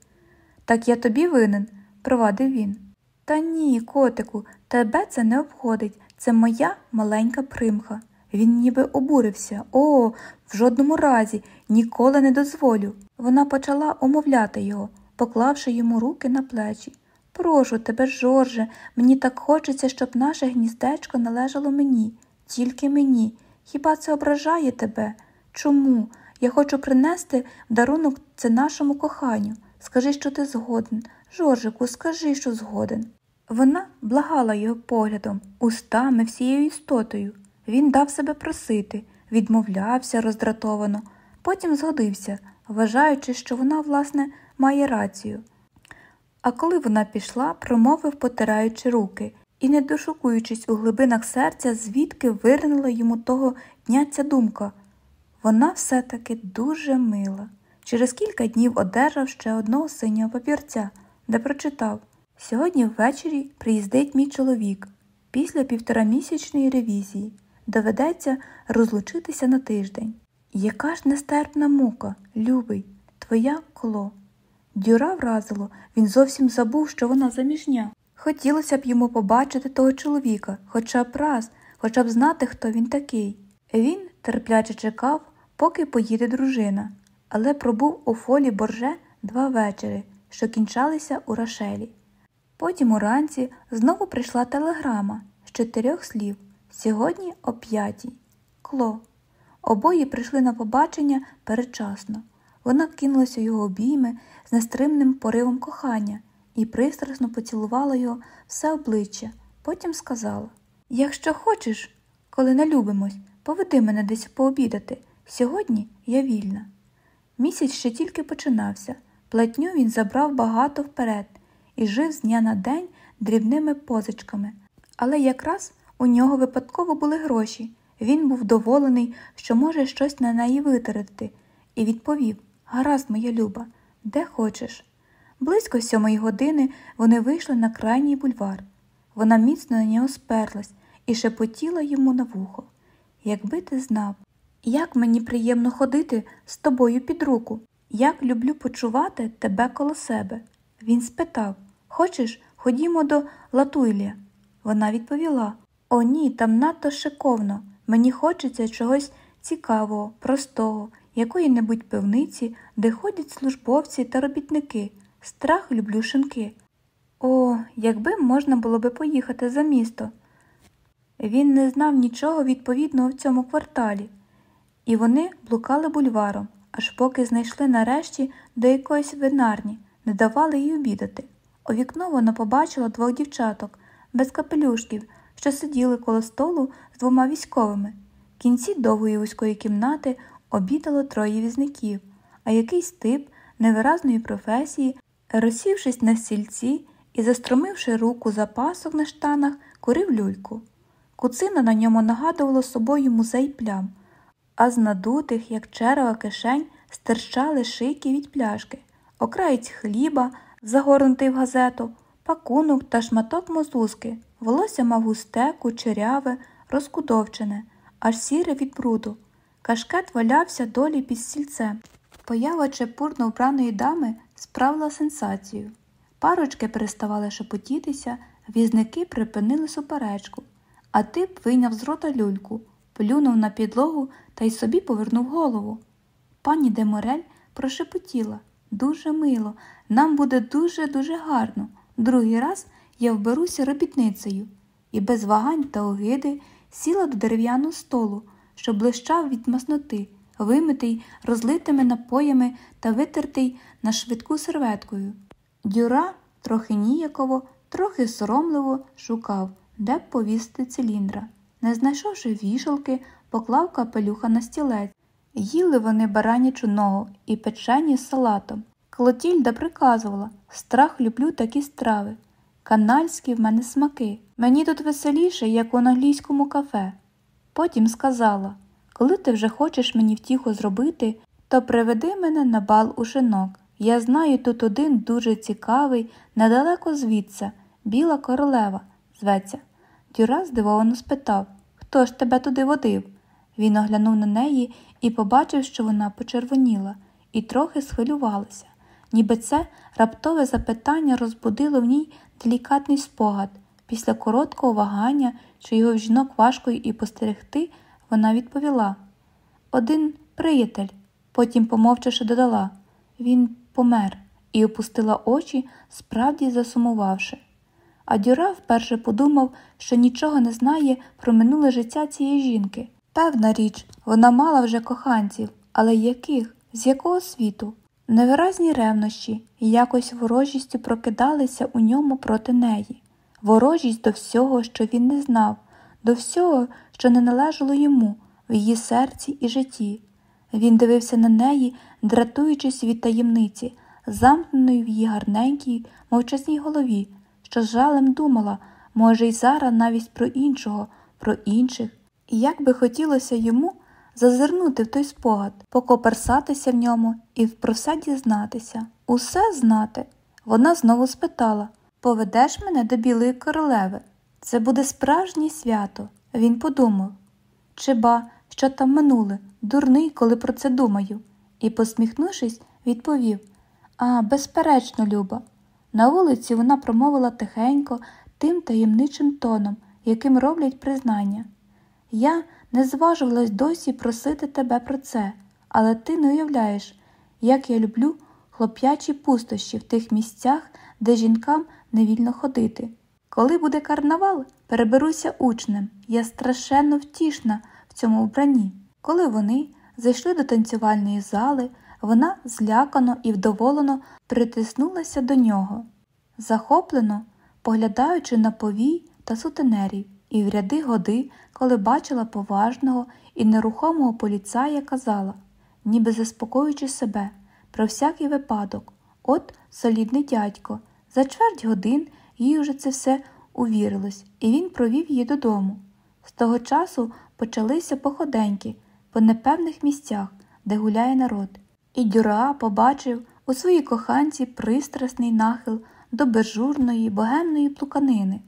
Так я тобі винен, провадив він. Та ні, котику, тебе це не обходить. Це моя маленька примха. Він ніби обурився. О, в жодному разі, ніколи не дозволю. Вона почала умовляти його, поклавши йому руки на плечі. Прошу тебе, Жорже, мені так хочеться, щоб наше гніздечко належало мені, тільки мені. Хіба це ображає тебе? Чому? Я хочу принести дарунок це нашому коханню. Скажи, що ти згоден. Жоржику, скажи, що згоден. Вона благала його поглядом, устами, всією істотою. Він дав себе просити, відмовлявся роздратовано, потім згодився, вважаючи, що вона, власне, має рацію. А коли вона пішла, промовив, потираючи руки, і, не дошукуючись у глибинах серця, звідки вирнула йому того дня ця думка. Вона все-таки дуже мила. Через кілька днів одержав ще одного синього папірця, де прочитав Сьогодні ввечері приїздить мій чоловік. Після півторамісячної ревізії доведеться розлучитися на тиждень. Яка ж нестерпна мука, любий, твоя коло. Дюра вразило, він зовсім забув, що вона заміжня. Хотілося б йому побачити того чоловіка, хоча б раз, хоча б знати, хто він такий. Він терпляче чекав, поки поїде дружина, але пробув у фолі борже два вечори, що кінчалися у Рашелі. Потім уранці знову прийшла телеграма з чотирьох слів сьогодні о п'ятій. Кло. Обоє прийшли на побачення передчасно. Вона кинулася у його обійми з нестримним поривом кохання і пристрасно поцілувала його все обличчя, потім сказала Якщо хочеш, коли не любимось, поведи мене десь пообідати. Сьогодні я вільна. Місяць ще тільки починався. Платню він забрав багато вперед і жив з дня на день дрібними позичками. Але якраз у нього випадково були гроші. Він був доволений, що може щось на неї витратити, і відповів Гаразд, моя люба, де хочеш. Близько сьомої години вони вийшли на крайній бульвар. Вона міцно на нього сперлась і шепотіла йому на вухо. Якби ти знав, як мені приємно ходити з тобою під руку, як люблю почувати тебе коло себе. Він спитав Хочеш, ходімо до Латуйлія? Вона відповіла О, ні, там надто шиковно. Мені хочеться чогось цікавого, простого, якої-небудь пивниці, де ходять службовці та робітники. Страх люблю шинки. О, якби можна було би поїхати за місто. Він не знав нічого відповідного в цьому кварталі, і вони блукали бульваром, аж поки знайшли нарешті до якоїсь винарні, не давали їй обідати. У вікно вона побачила двох дівчаток без капелюшків, що сиділи коло столу з двома військовими. В кінці довгої вузької кімнати обідало троє візників, а якийсь тип невиразної професії, розсівшись на стільці і застромивши руку за пасок на штанах, курив люльку. Куцина на ньому нагадувала собою музей плям, а з надутих, як черева кишень, стирчали шийки від пляшки, окраєць хліба, загорнутий в газету, пакунок та шматок мозузки. Волосся мав густе, кучеряве, розкудовчене, аж сіре від бруду. Кашкет валявся долі під стільцем. Поява чепурно вбраної дами справила сенсацію. Парочки переставали шепотітися, візники припинили суперечку, а тип вийняв з рота люльку, плюнув на підлогу та й собі повернув голову. Пані Деморель прошепотіла дуже мило, нам буде дуже-дуже гарно. Другий раз я вберуся робітницею і без вагань та огиди сіла до дерев'яного столу, що блищав від масноти, вимитий розлитими напоями та витертий на швидку серветкою. Дюра трохи ніяково, трохи соромливо шукав, де б повісити циліндра. Не знайшовши вішалки, поклав капелюха на стілець. Їли вони баранячу ногу і печені з салатом. Клотільда приказувала страх люблю такі страви. Канальські в мене смаки. Мені тут веселіше, як у англійському кафе. Потім сказала коли ти вже хочеш мені втіху зробити, то приведи мене на бал у шинок. Я знаю тут один дуже цікавий, недалеко звідси, біла королева, зветься. Дюра здивовано спитав Хто ж тебе туди водив? Він оглянув на неї і побачив, що вона почервоніла, і трохи схвилювалася. ніби це раптове запитання розбудило в ній делікатний спогад. Після короткого вагання, що його в жінок важко і постерегти, вона відповіла Один приятель, потім, помовчавши, додала Він помер і опустила очі, справді засумувавши. А Дюра вперше подумав, що нічого не знає про минуле життя цієї жінки. Певна річ, вона мала вже коханців, але яких, з якого світу? Невиразні ревнощі і якось ворожістю прокидалися у ньому проти неї, ворожість до всього, що він не знав, до всього, що не належало йому в її серці і житті. Він дивився на неї, дратуючись від таємниці, замкненої в її гарненькій, мовчазній голові, що з жалем думала, може, й зараз навіть про іншого, про інших. І як би хотілося йому зазирнути в той спогад, покоперсатися в ньому і про все дізнатися, усе знати. Вона знову спитала Поведеш мене до білої королеви? Це буде справжнє свято. Він подумав. Чи ба, що там минуле, дурний, коли про це думаю, і, посміхнувшись, відповів А, безперечно, Люба. На вулиці вона промовила тихенько, тим таємничим тоном, яким роблять признання. Я не зважувалась досі просити тебе про це, але ти не уявляєш, як я люблю хлоп'ячі пустощі в тих місцях, де жінкам невільно ходити. Коли буде карнавал, переберуся учнем, я страшенно втішна в цьому вбранні. Коли вони зайшли до танцювальної зали, вона злякано і вдоволено притиснулася до нього, захоплено поглядаючи на повій та сутенерів, і в ряди годи, коли бачила поважного і нерухомого поліцая, казала, ніби заспокоюючи себе, про всякий випадок, от солідний дядько, за чверть годин їй уже це все увірилось, і він провів її додому. З того часу почалися походеньки по непевних місцях, де гуляє народ, і Дюра побачив у своїй коханці пристрасний нахил до безжурної, богемної плуканини.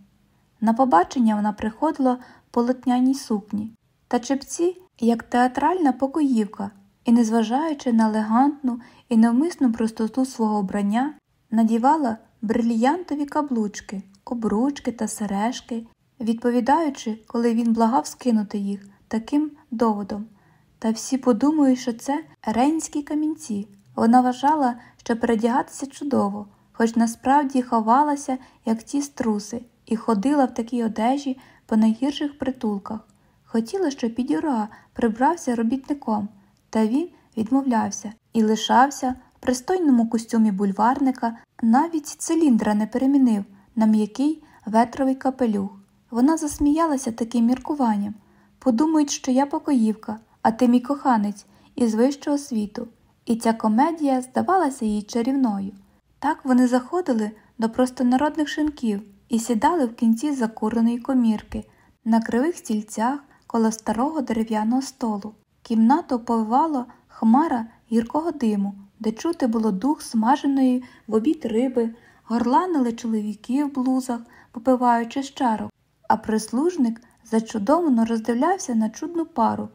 На побачення вона приходила в полотняній сукні та чепці, як театральна покоївка, і, незважаючи на елегантну і невмисну простоту свого обрання, надівала брильянтові каблучки, обручки та сережки, відповідаючи, коли він благав скинути їх таким доводом. Та всі подумають, що це рейнські камінці. Вона вважала, що передягатися чудово, хоч насправді ховалася, як ті струси, і ходила в такій одежі по найгірших притулках. Хотіла, щоб підюра прибрався робітником, та він відмовлявся і лишався пристойному костюмі бульварника, навіть циліндра не перемінив на м'який ветровий капелюх. Вона засміялася таким міркуванням. Подумають, що я покоївка, а ти мій коханець із вищого світу. І ця комедія здавалася їй чарівною. Так вони заходили до простонародних шинків і сідали в кінці закуреної комірки на кривих стільцях коло старого дерев'яного столу. Кімнату оповивало хмара гіркого диму, де чути було дух смаженої в обід риби, горланили чоловіки в блузах, попиваючи з чарок, а прислужник зачудовано роздивлявся на чудну пару,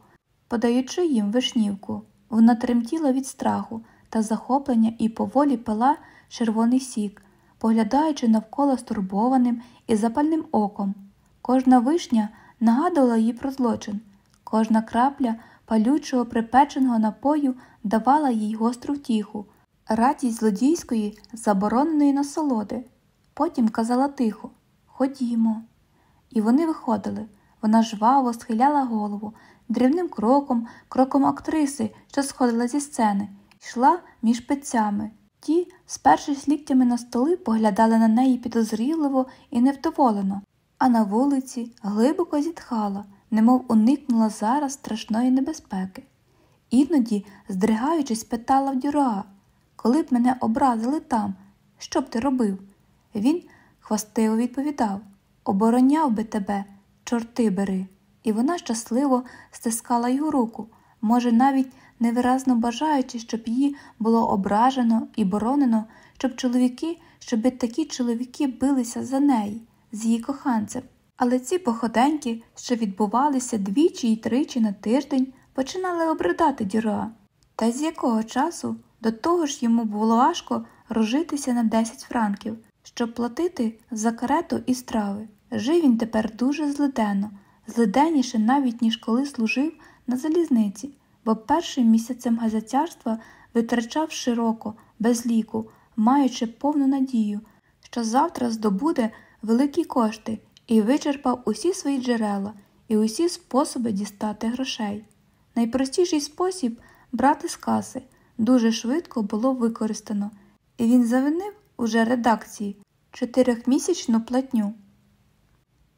подаючи їм вишнівку. Вона тремтіла від страху та захоплення і поволі пила червоний сік, поглядаючи навколо стурбованим і запальним оком. Кожна вишня нагадувала їй про злочин, кожна крапля палючого припеченого напою давала їй гостру втіху, радість злодійської забороненої насолоди. Потім казала тихо Ходімо. І вони виходили. Вона жваво схиляла голову, дрібним кроком, кроком актриси, що сходила зі сцени, йшла між пецями. Ті, спершись ліктями на столи, поглядали на неї підозріливо і невдоволено, а на вулиці глибоко зітхала, немов уникнула зараз страшної небезпеки. Іноді, здригаючись, питала в дюра, коли б мене образили там, що б ти робив? Він хвастиво відповідав Обороняв би тебе, чорти бери. І вона щасливо стискала його руку, може, навіть невиразно бажаючи, щоб її було ображено і боронено, щоб чоловіки, щоб такі чоловіки билися за неї, з її коханцем. Але ці походеньки, що відбувалися двічі й тричі на тиждень, починали обридати дюра. Та з якого часу до того ж йому було важко розжитися на 10 франків, щоб платити за карету і страви. Жив він тепер дуже злиденно, злиденніше навіть ніж коли служив на залізниці, бо першим місяцем газетярства витрачав широко, без ліку, маючи повну надію, що завтра здобуде великі кошти і вичерпав усі свої джерела і усі способи дістати грошей. Найпростіший спосіб брати з каси дуже швидко було використано, і він завинив уже редакції чотирьохмісячну платню.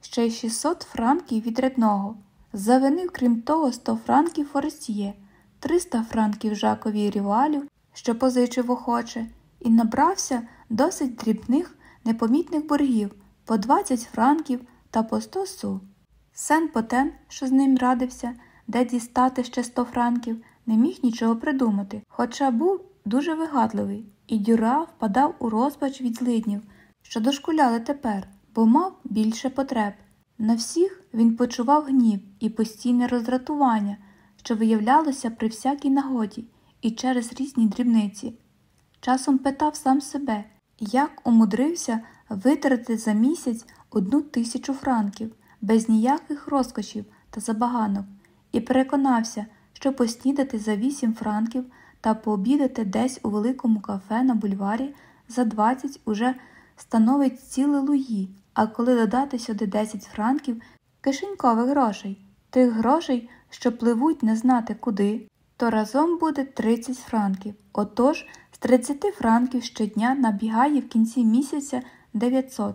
Ще й 600 франків від рядного. Завинив, крім того, 100 франків Форестіє, 300 франків Жакові Рівалю, що позичив охоче, і набрався досить дрібних непомітних боргів по 20 франків та по 100 су. Сен Потен, що з ним радився, де дістати ще 100 франків, не міг нічого придумати, хоча був дуже вигадливий, і Дюра впадав у розпач від злиднів, що дошкуляли тепер, бо мав більше потреб. На всіх він почував гнів і постійне роздратування, що виявлялося при всякій нагоді і через різні дрібниці. Часом питав сам себе, як умудрився витратити за місяць одну тисячу франків без ніяких розкошів та забаганок, і переконався, що поснідати за 8 франків та пообідати десь у великому кафе на бульварі за 20 уже становить ціле луї, а коли додати сюди 10 франків кишенькових грошей, тих грошей, що пливуть не знати куди, то разом буде 30 франків. Отож, з 30 франків щодня набігає в кінці місяця 900,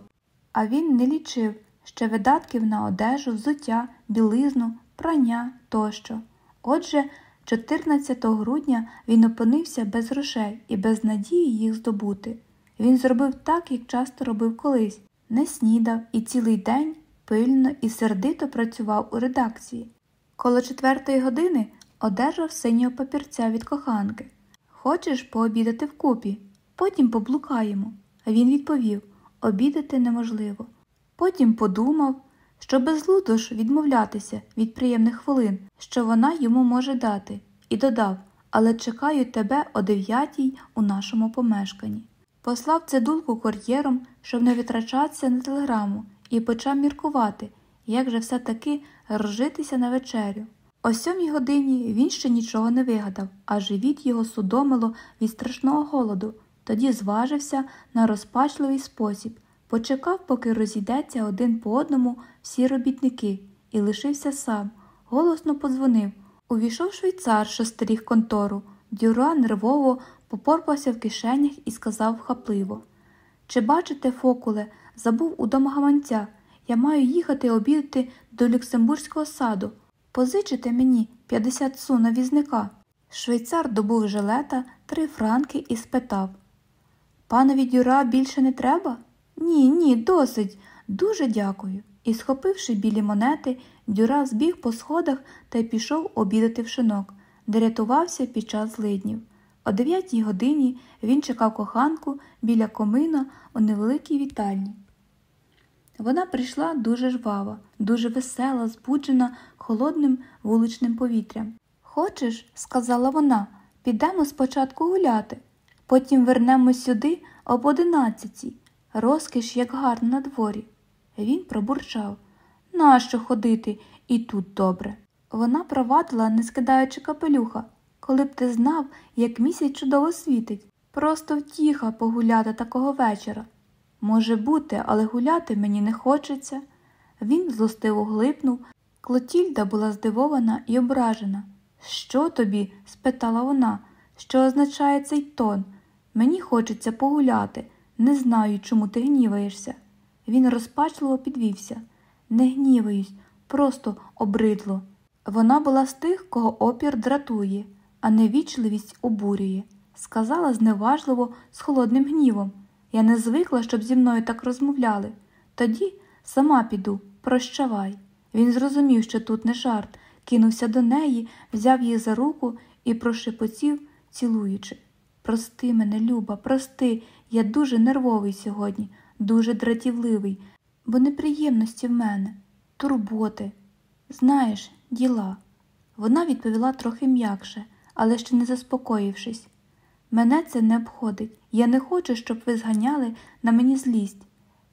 а він не лічив ще видатків на одежу, взуття, білизну, прання тощо. Отже, 14 грудня він опинився без грошей і без надії їх здобути. Він зробив так, як часто робив колись, не снідав і цілий день пильно і сердито працював у редакції. Коло четвертої години одержав синього папірця від коханки. Хочеш пообідати вкупі? Потім поблукаємо. А він відповів обідати неможливо. Потім подумав, що безлудо ж відмовлятися від приємних хвилин, що вона йому може дати, і додав Але чекаю тебе о дев'ятій у нашому помешканні. Послав цедулку кур'єром, щоб не витрачатися на телеграму, і почав міркувати, як же все таки розжитися на вечерю. О сьомій годині він ще нічого не вигадав, а живіт його судомило від страшного голоду, тоді зважився на розпачливий спосіб, почекав, поки розійдеться один по одному всі робітники, і лишився сам, голосно подзвонив. Увійшов швейцар, що стеріг контору. Дюра нервово попорпався в кишенях і сказав хапливо Чи бачите, Фокуле, забув удома гаманця. Я маю їхати обідати до Люксембурзького саду. Позичите мені 50 су на візника. Швейцар добув жилета три франки і спитав Панові дюра більше не треба? Ні, ні, досить. Дуже дякую. І, схопивши білі монети, дюра збіг по сходах та пішов обідати в шинок, де рятувався під час злиднів. О дев'ятій годині він чекав коханку біля комина у невеликій вітальні. Вона прийшла дуже жвава, дуже весела, збуджена холодним вуличним повітрям. Хочеш, сказала вона, підемо спочатку гуляти, потім вернемось сюди об одинадцятій. Розкіш, як гарно на дворі. Він пробурчав. Нащо ходити і тут добре? Вона провадила, не скидаючи капелюха. Коли б ти знав, як місяць чудово світить, просто втіха погуляти такого вечора. Може бути, але гуляти мені не хочеться. Він злостиво глипнув. Клотільда була здивована і ображена. Що тобі? спитала вона, що означає цей тон. Мені хочеться погуляти. Не знаю, чому ти гніваєшся. Він розпачливо підвівся. Не гніваюсь, просто обридло. Вона була з тих, кого опір дратує, а невічливість обурює, сказала зневажливо з холодним гнівом. Я не звикла, щоб зі мною так розмовляли. Тоді сама піду, прощавай. Він зрозумів, що тут не жарт, кинувся до неї, взяв її за руку і прошепотів, цілуючи. Прости мене, Люба, прости, я дуже нервовий сьогодні, дуже дратівливий, бо неприємності в мене, турботи. Знаєш, діла. Вона відповіла трохи м'якше, але ще не заспокоївшись. Мене це не обходить. Я не хочу, щоб ви зганяли на мені злість.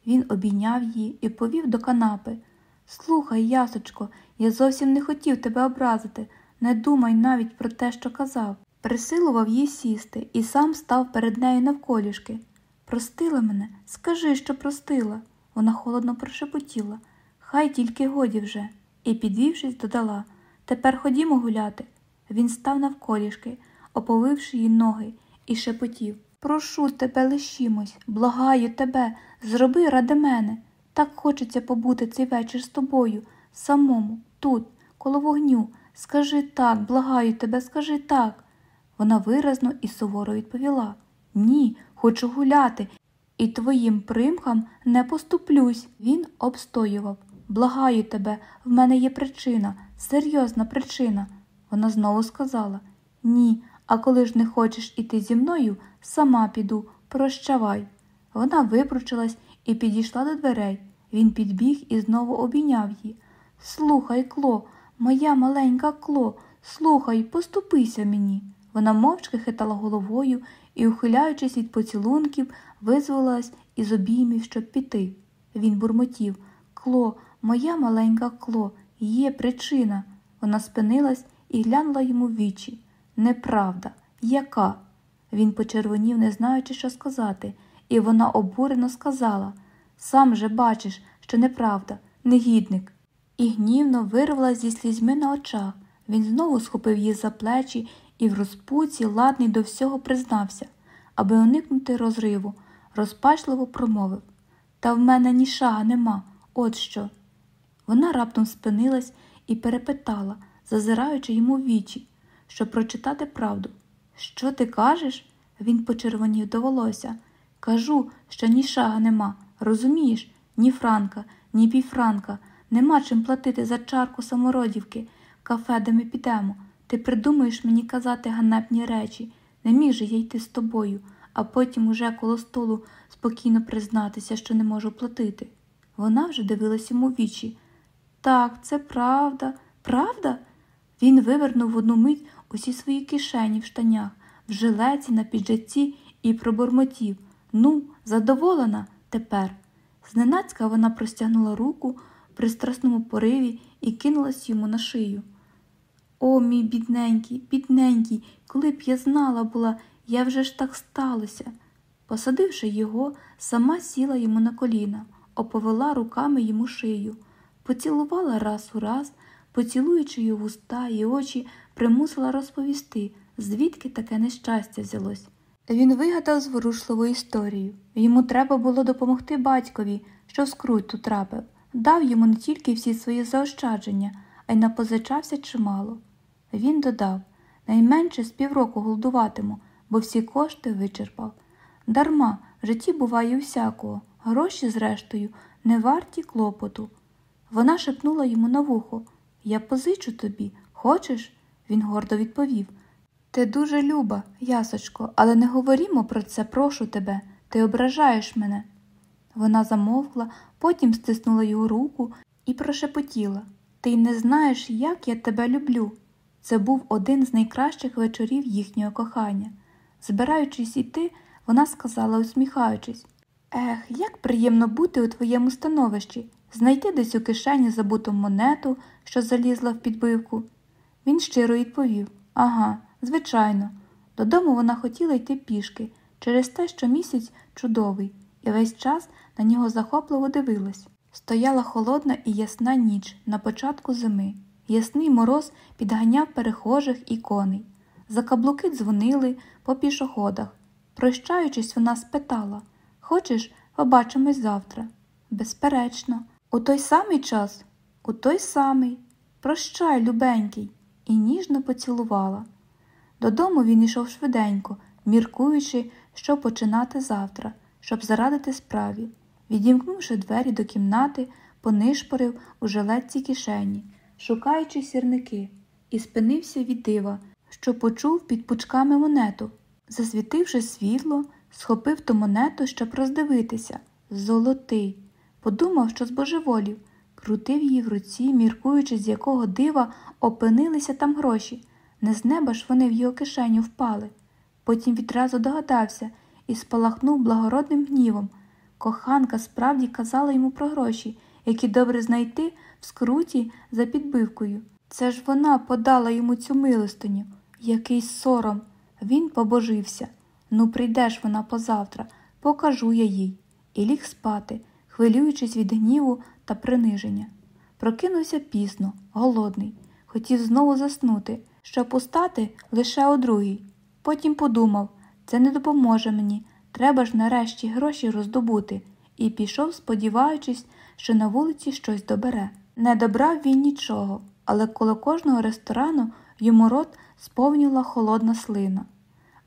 Він обійняв її і повів до канапи. Слухай, ясочко, я зовсім не хотів тебе образити. Не думай навіть про те, що казав. Присилував їй сісти і сам став перед нею навколішки. Простила мене, скажи, що простила. Вона холодно прошепотіла. Хай тільки годі вже, і, підвівшись, додала Тепер ходімо гуляти. Він став навколішки, оповивши їй ноги, і шепотів Прошу тебе лишімось, благаю тебе, зроби ради мене. Так хочеться побути цей вечір з тобою, самому, тут, коло вогню. Скажи так, благаю тебе, скажи так. Вона виразно і суворо відповіла Ні, хочу гуляти, і твоїм примхам не поступлюсь. Він обстоював. Благаю тебе, в мене є причина, серйозна причина. Вона знову сказала Ні, а коли ж не хочеш іти зі мною, сама піду, прощавай. Вона випручилась і підійшла до дверей. Він підбіг і знову обійняв її. Слухай, кло, моя маленька кло, слухай, поступися мені. Вона мовчки хитала головою і, ухиляючись від поцілунків, визволилась із обіймів, щоб піти. Він бурмотів Кло, моя маленька кло, є причина. Вона спинилась і глянула йому в вічі. Неправда, яка? Він почервонів, не знаючи, що сказати, і вона обурено сказала Сам же бачиш, що неправда, негідник. І гнівно вирвалась зі слізьми на очах. Він знову схопив її за плечі і в розпуці, ладний до всього, признався, аби уникнути розриву, розпачливо промовив Та в мене ні шага нема, от що. Вона раптом спинилась і перепитала, зазираючи йому в вічі, щоб прочитати правду. Що ти кажеш? Він почервонів до волосся. Кажу, що ні шага нема. Розумієш, ні франка, ні півфранка. Нема чим платити за чарку самородівки, кафе, де ми підемо. Ти придумаєш мені казати ганебні речі. Не міг же я йти з тобою, а потім уже коло столу спокійно признатися, що не можу платити. Вона вже дивилась йому в вічі. Так, це правда, правда? Він вивернув в одну мить усі свої кишені в штанях, в жилеці, на піджаці і пробормотів. Ну, задоволена тепер. Зненацька вона простягнула руку при страсному пориві і кинулась йому на шию. О, мій бідненький, бідненький, коли б я знала була, я вже ж так сталося. Посадивши його, сама сіла йому на коліна, оповела руками йому шию, поцілувала раз у раз, поцілуючи його вуста і очі, примусила розповісти, звідки таке нещастя взялось. Він вигадав зворушливу історію. Йому треба було допомогти батькові, що скруть тут трапив, дав йому не тільки всі свої заощадження, а й напозичався чимало. Він додав найменше з півроку голодуватиму, бо всі кошти вичерпав. Дарма в житті буває усякого, гроші, зрештою, не варті клопоту. Вона шепнула йому на вухо Я позичу тобі, хочеш? Він гордо відповів Ти дуже люба, ясочко, але не говорімо про це, прошу тебе, ти ображаєш мене. Вона замовкла, потім стиснула його руку і прошепотіла Ти не знаєш, як я тебе люблю. Це був один з найкращих вечорів їхнього кохання. Збираючись іти, вона сказала, усміхаючись Ех, як приємно бути у твоєму становищі, знайти десь у кишені забуту монету, що залізла в підбивку. Він щиро відповів Ага, звичайно. Додому вона хотіла йти пішки, через те, що місяць чудовий, і весь час на нього захопливо дивилась. Стояла холодна і ясна ніч на початку зими. Ясний мороз підганяв перехожих і коней. За каблуки дзвонили по пішоходах. Прощаючись, вона спитала Хочеш, побачимось завтра? Безперечно, у той самий час, у той самий. Прощай, любенький, і ніжно поцілувала. Додому він йшов швиденько, міркуючи, що починати завтра, щоб зарадити справі. Відімкнувши двері до кімнати, понишпорив у жилетці кишені, шукаючи сірники, і спинився від дива, що почув під пучками монету. Засвітивши світло, схопив ту монету, щоб роздивитися. Золотий. Подумав, що збожеволів, крутив її в руці, міркуючи, з якого дива опинилися там гроші. Не з неба ж вони в його кишеню впали. потім відразу догадався і спалахнув благородним гнівом. Коханка справді казала йому про гроші, які добре знайти в скруті за підбивкою. Це ж вона подала йому цю милостиню. Який сором. Він побожився. Ну, прийдеш вона позавтра, покажу я їй. І ліг спати, хвилюючись від гніву та приниження. Прокинувся пізно, голодний, хотів знову заснути, щоб устати лише о другій. Потім подумав це не допоможе мені, треба ж нарешті гроші роздобути, і пішов, сподіваючись, що на вулиці щось добере. Не добрав він нічого, але коло кожного ресторану йому рот сповнювала холодна слина.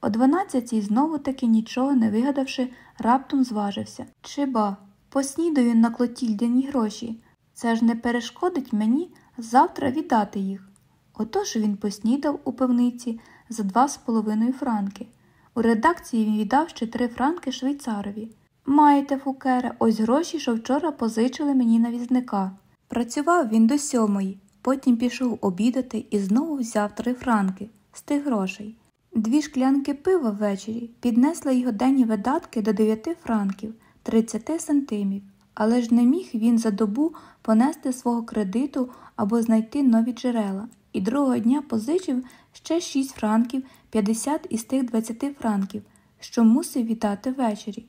О дванадцятій знову таки нічого не вигадавши, раптом зважився Чи ба, поснідаю на клотільдяні гроші. Це ж не перешкодить мені завтра віддати їх. Отож він поснідав у пивниці за два з половиною франки. У редакції він віддав ще три франки швейцарові. Маєте, фукере, ось гроші, що вчора позичили мені на візника. Працював він до сьомої, потім пішов обідати і знову взяв три франки з тих грошей. Дві шклянки пива ввечері піднесли його денні видатки до 9 франків 30 сантимів, але ж не міг він за добу понести свого кредиту або знайти нові джерела, і другого дня позичив ще 6 франків 50 із тих 20 франків, що мусив віддати ввечері.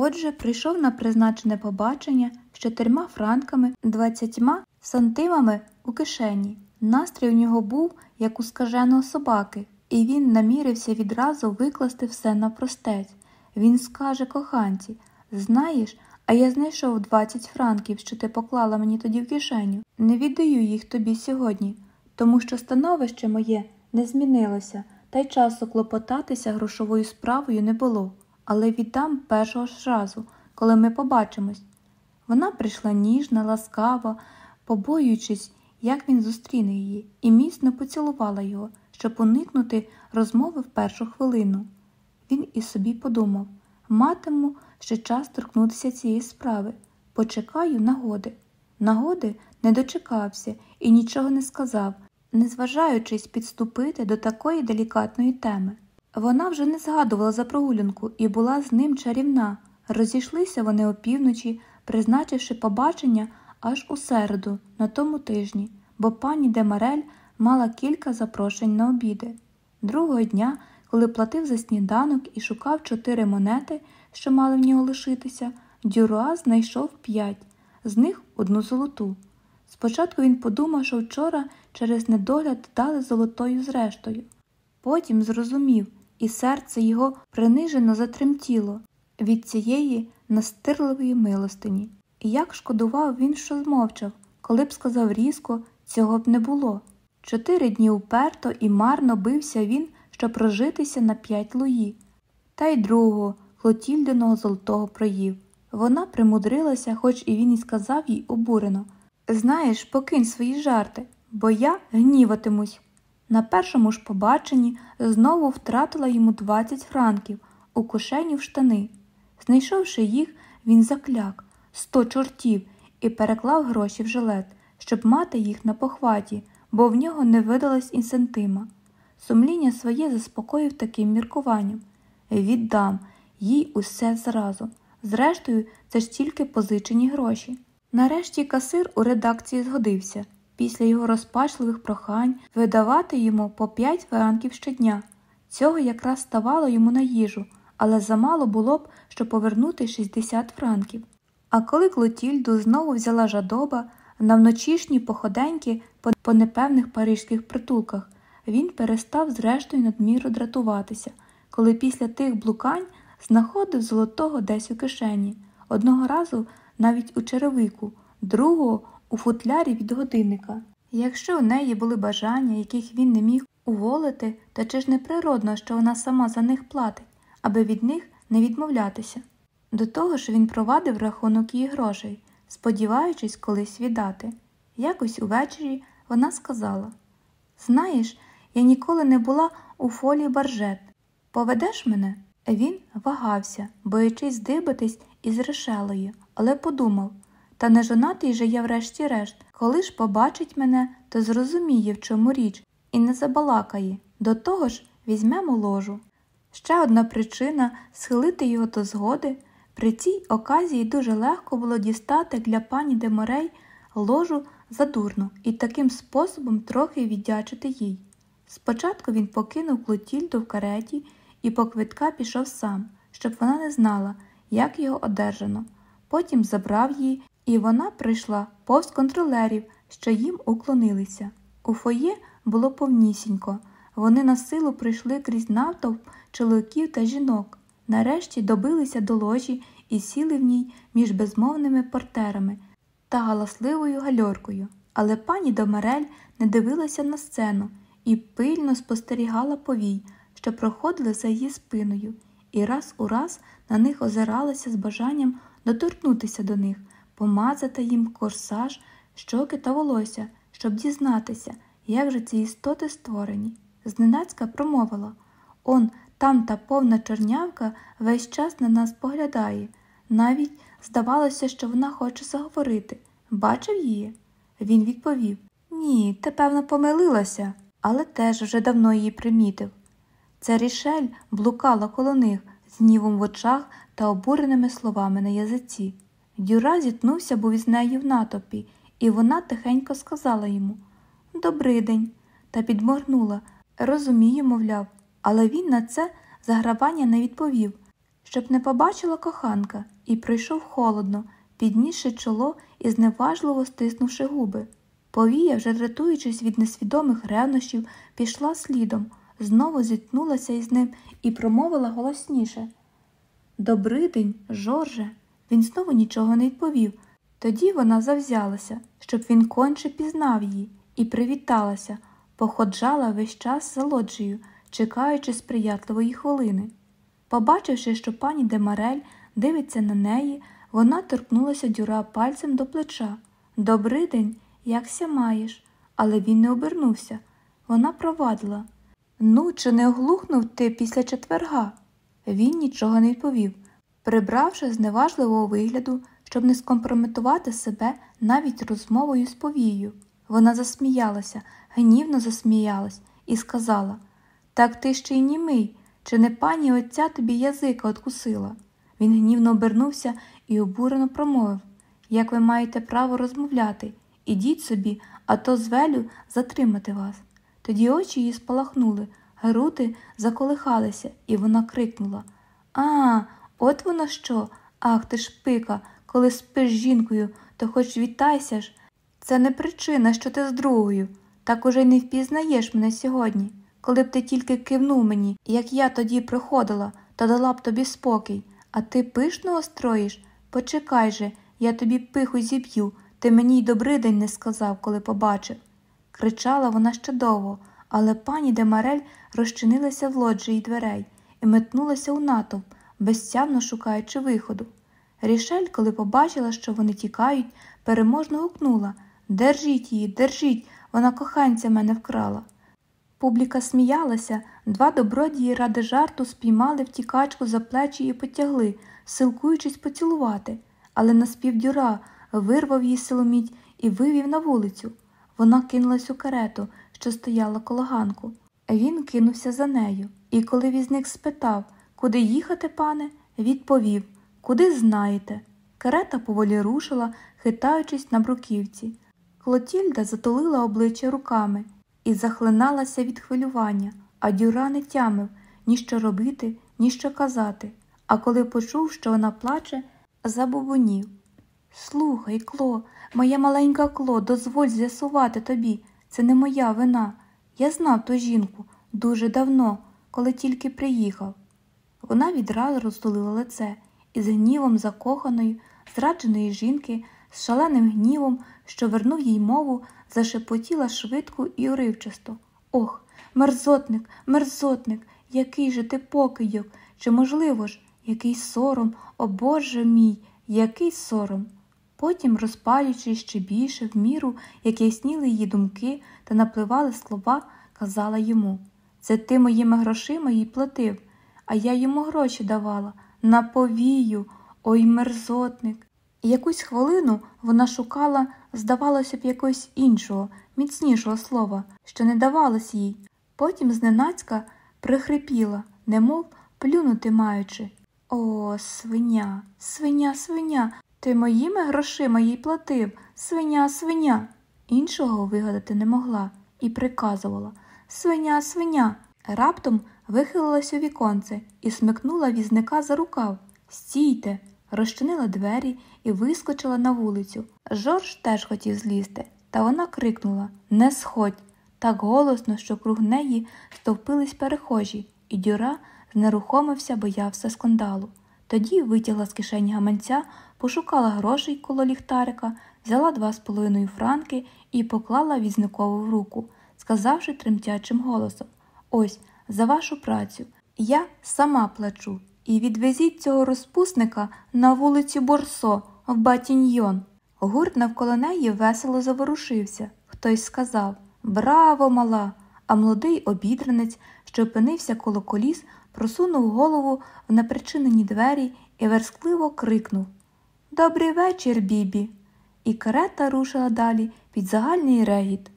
Отже, прийшов на призначене побачення з чотирма франками, двадцятьма сантимами у кишені. Настрій у нього був, як у скаженого собаки, і він намірився відразу викласти все на простець. Він скаже коханці Знаєш, а я знайшов 20 франків, що ти поклала мені тоді в кишеню. Не віддаю їх тобі сьогодні, тому що становище моє не змінилося, та й часу клопотатися грошовою справою не було але віддам першого ж разу, коли ми побачимось. Вона прийшла ніжна, ласкава, побоюючись, як він зустріне її, і міцно поцілувала його, щоб уникнути розмови в першу хвилину. Він і собі подумав матиму ще час торкнутися цієї справи, почекаю нагоди. Нагоди не дочекався і нічого не сказав, не зважаючись підступити до такої делікатної теми. Вона вже не згадувала за прогулянку і була з ним чарівна. Розійшлися вони опівночі, призначивши побачення аж у середу, на тому тижні, бо пані Демарель мала кілька запрошень на обіди. Другого дня, коли платив за сніданок і шукав чотири монети, що мали в нього лишитися, Дюруа знайшов п'ять, з них одну золоту. Спочатку він подумав, що вчора через недогляд дали золотою зрештою. Потім зрозумів, і серце його принижено затремтіло від цієї настирливої милостині. І як шкодував він, що змовчав, коли б сказав різко, цього б не було. Чотири дні уперто і марно бився він, щоб прожитися на п'ять луї, та й другого, Клотільдиного золотого проїв. Вона примудрилася, хоч і він і сказав їй обурено Знаєш, покинь свої жарти, бо я гніватимусь. На першому ж побаченні знову втратила йому 20 франків у кишені в штани. Знайшовши їх, він закляк сто чортів і переклав гроші в жилет, щоб мати їх на похваті, бо в нього не видалась інсентима. Сумління своє заспокоїв таким міркуванням віддам їй усе зразу. Зрештою, це ж тільки позичені гроші. Нарешті касир у редакції згодився після його розпачливих прохань видавати йому по п'ять франків щодня. Цього якраз ставало йому на їжу, але замало було б, щоб повернути 60 франків. А коли Клотільду знову взяла жадоба на вночішні походеньки по непевних парижських притулках, він перестав зрештою надміру дратуватися, коли після тих блукань знаходив золотого десь у кишені, одного разу навіть у черевику, другого у футлярі від годинника. Якщо у неї були бажання, яких він не міг уволити, то чи ж не природно, що вона сама за них платить, аби від них не відмовлятися? До того ж він провадив рахунок її грошей, сподіваючись колись віддати. Якось увечері вона сказала Знаєш, я ніколи не була у фолі баржет. Поведеш мене? Він вагався, боячись здибатись із решелою, але подумав та не жонатий же я врешті-решт, коли ж побачить мене, то зрозуміє, в чому річ, і не забалакає. До того ж візьмемо ложу. Ще одна причина схилити його до згоди. При цій оказії дуже легко було дістати для пані Деморей ложу задурно і таким способом трохи віддячити їй. Спочатку він покинув Клотільду в кареті і по квитка пішов сам, щоб вона не знала, як його одержано. Потім забрав її, і вона прийшла повз контролерів, що їм уклонилися. У фоє було повнісінько. Вони на силу прийшли крізь натовп чоловіків та жінок. Нарешті добилися до ложі і сіли в ній між безмовними портерами та галасливою гальоркою. Але пані Домарель не дивилася на сцену і пильно спостерігала повій, що проходили за її спиною, і раз у раз на них озиралася з бажанням доторкнутися до них, помазати їм корсаж, щоки та волосся, щоб дізнатися, як же ці істоти створені. Зненацька промовила Он там та повна чорнявка весь час на нас поглядає. Навіть здавалося, що вона хоче заговорити. Бачив її? Він відповів Ні, ти, певно, помилилася, але теж вже давно її примітив. Це рішель блукала коло них з гнівом в очах та обуреними словами на язиці. Дюра зіткнувся був із нею в натопі, і вона тихенько сказала йому Добрий день, та підморгнула. Розумію, мовляв, але він на це загравання не відповів, щоб не побачила коханка, і прийшов холодно, піднісши чоло і зневажливо стиснувши губи. Повія, вже дратуючись від несвідомих ревнощів, пішла слідом, знову зіткнулася із ним і промовила голосніше Добрий день, Жорже. Він знову нічого не відповів. Тоді вона завзялася, щоб він конче пізнав її, і привіталася, походжала весь час за лоджією, чекаючи сприятливої хвилини. Побачивши, що пані Демарель дивиться на неї, вона торкнулася дюра пальцем до плеча. «Добрий день, якся маєш? Але він не обернувся. Вона провадила. Ну, чи не оглухнув ти після четверга? Він нічого не відповів, прибравши з неважливого вигляду, щоб не скомпрометувати себе навіть розмовою з повією. Вона засміялася, гнівно засміялась і сказала Так ти ще й німий, чи не пані отця тобі язика откусила? Він гнівно обернувся і обурено промовив Як ви маєте право розмовляти? Ідіть собі, а то звелю затримати вас. Тоді очі її спалахнули, груди заколихалися, і вона крикнула А, от воно що? Ах ти ж пика, коли спиш з жінкою, то хоч вітайся ж. Це не причина, що ти з другою. Так уже й не впізнаєш мене сьогодні. Коли б ти тільки кивнув мені, як я тоді проходила, то дала б тобі спокій, а ти пишного строїш? Почекай же, я тобі пиху зіб'ю, ти мені й добрий день не сказав, коли побачив. Кричала вона ще довго, але пані Демарель розчинилася в лоджії дверей і метнулася у натовп, безсявно шукаючи виходу. Рішель, коли побачила, що вони тікають, переможно гукнула Держіть її, держіть, вона коханця мене вкрала. Публіка сміялася, два добродії ради жарту спіймали втікачку за плечі і потягли, силкуючись поцілувати, але наспівдюра вирвав її силоміть і вивів на вулицю. Вона кинулась у карету, що стояла коло ганку. Він кинувся за нею, і коли візник спитав, куди їхати, пане, відповів Куди знаєте. Карета поволі рушила, хитаючись на бруківці. Клотільда затулила обличчя руками і захлиналася від хвилювання, а дюра не тямив ні що робити, ні що казати. А коли почув, що вона плаче, забубонів. Слухай, Кло, моя маленька Кло, дозволь з'ясувати тобі. Це не моя вина. Я знав ту жінку дуже давно, коли тільки приїхав. Вона відразу розтулила лице і з гнівом закоханої, зрадженої жінки, з шаленим гнівом, що вернув їй мову, зашепотіла швидко і уривчасто. Ох, мерзотник, мерзотник, який же ти покидьок, чи, можливо ж, який сором, о Боже мій, який сором. Потім, розпалюючи ще більше в міру, як ясніли її думки та напливали слова, казала йому Це ти моїми грошима їй платив, а я йому гроші давала, наповію, ой мерзотник. І якусь хвилину вона шукала, здавалося б, якогось іншого, міцнішого слова, що не давалось їй. Потім зненацька прихрипіла, немов плюнути маючи. О, свиня, свиня, свиня, ти моїми грошима їй платив, свиня, свиня. Іншого вигадати не могла і приказувала Свиня, свиня. Раптом вихилилась у віконце і смикнула візника за рукав. Стійте, розчинила двері і вискочила на вулицю. Жорж теж хотів злізти, та вона крикнула Не сходь так голосно, що круг неї стовпились перехожі, і дюра знерухомився, боявся скандалу. Тоді витягла з кишені гаманця, пошукала грошей коло ліхтарика, взяла два з половиною франки і поклала візникову в руку, сказавши тремтячим голосом Ось за вашу працю. Я сама плачу. І відвезіть цього розпусника на вулицю Борсо в Батіньйон. Гурт навколо неї весело заворушився. Хтось сказав Браво, мала! А молодий обідранець, що опинився коло коліс, просунув голову в непричинені двері і верскливо крикнув Добрий вечір, бібі. І карета рушила далі під загальний регіт.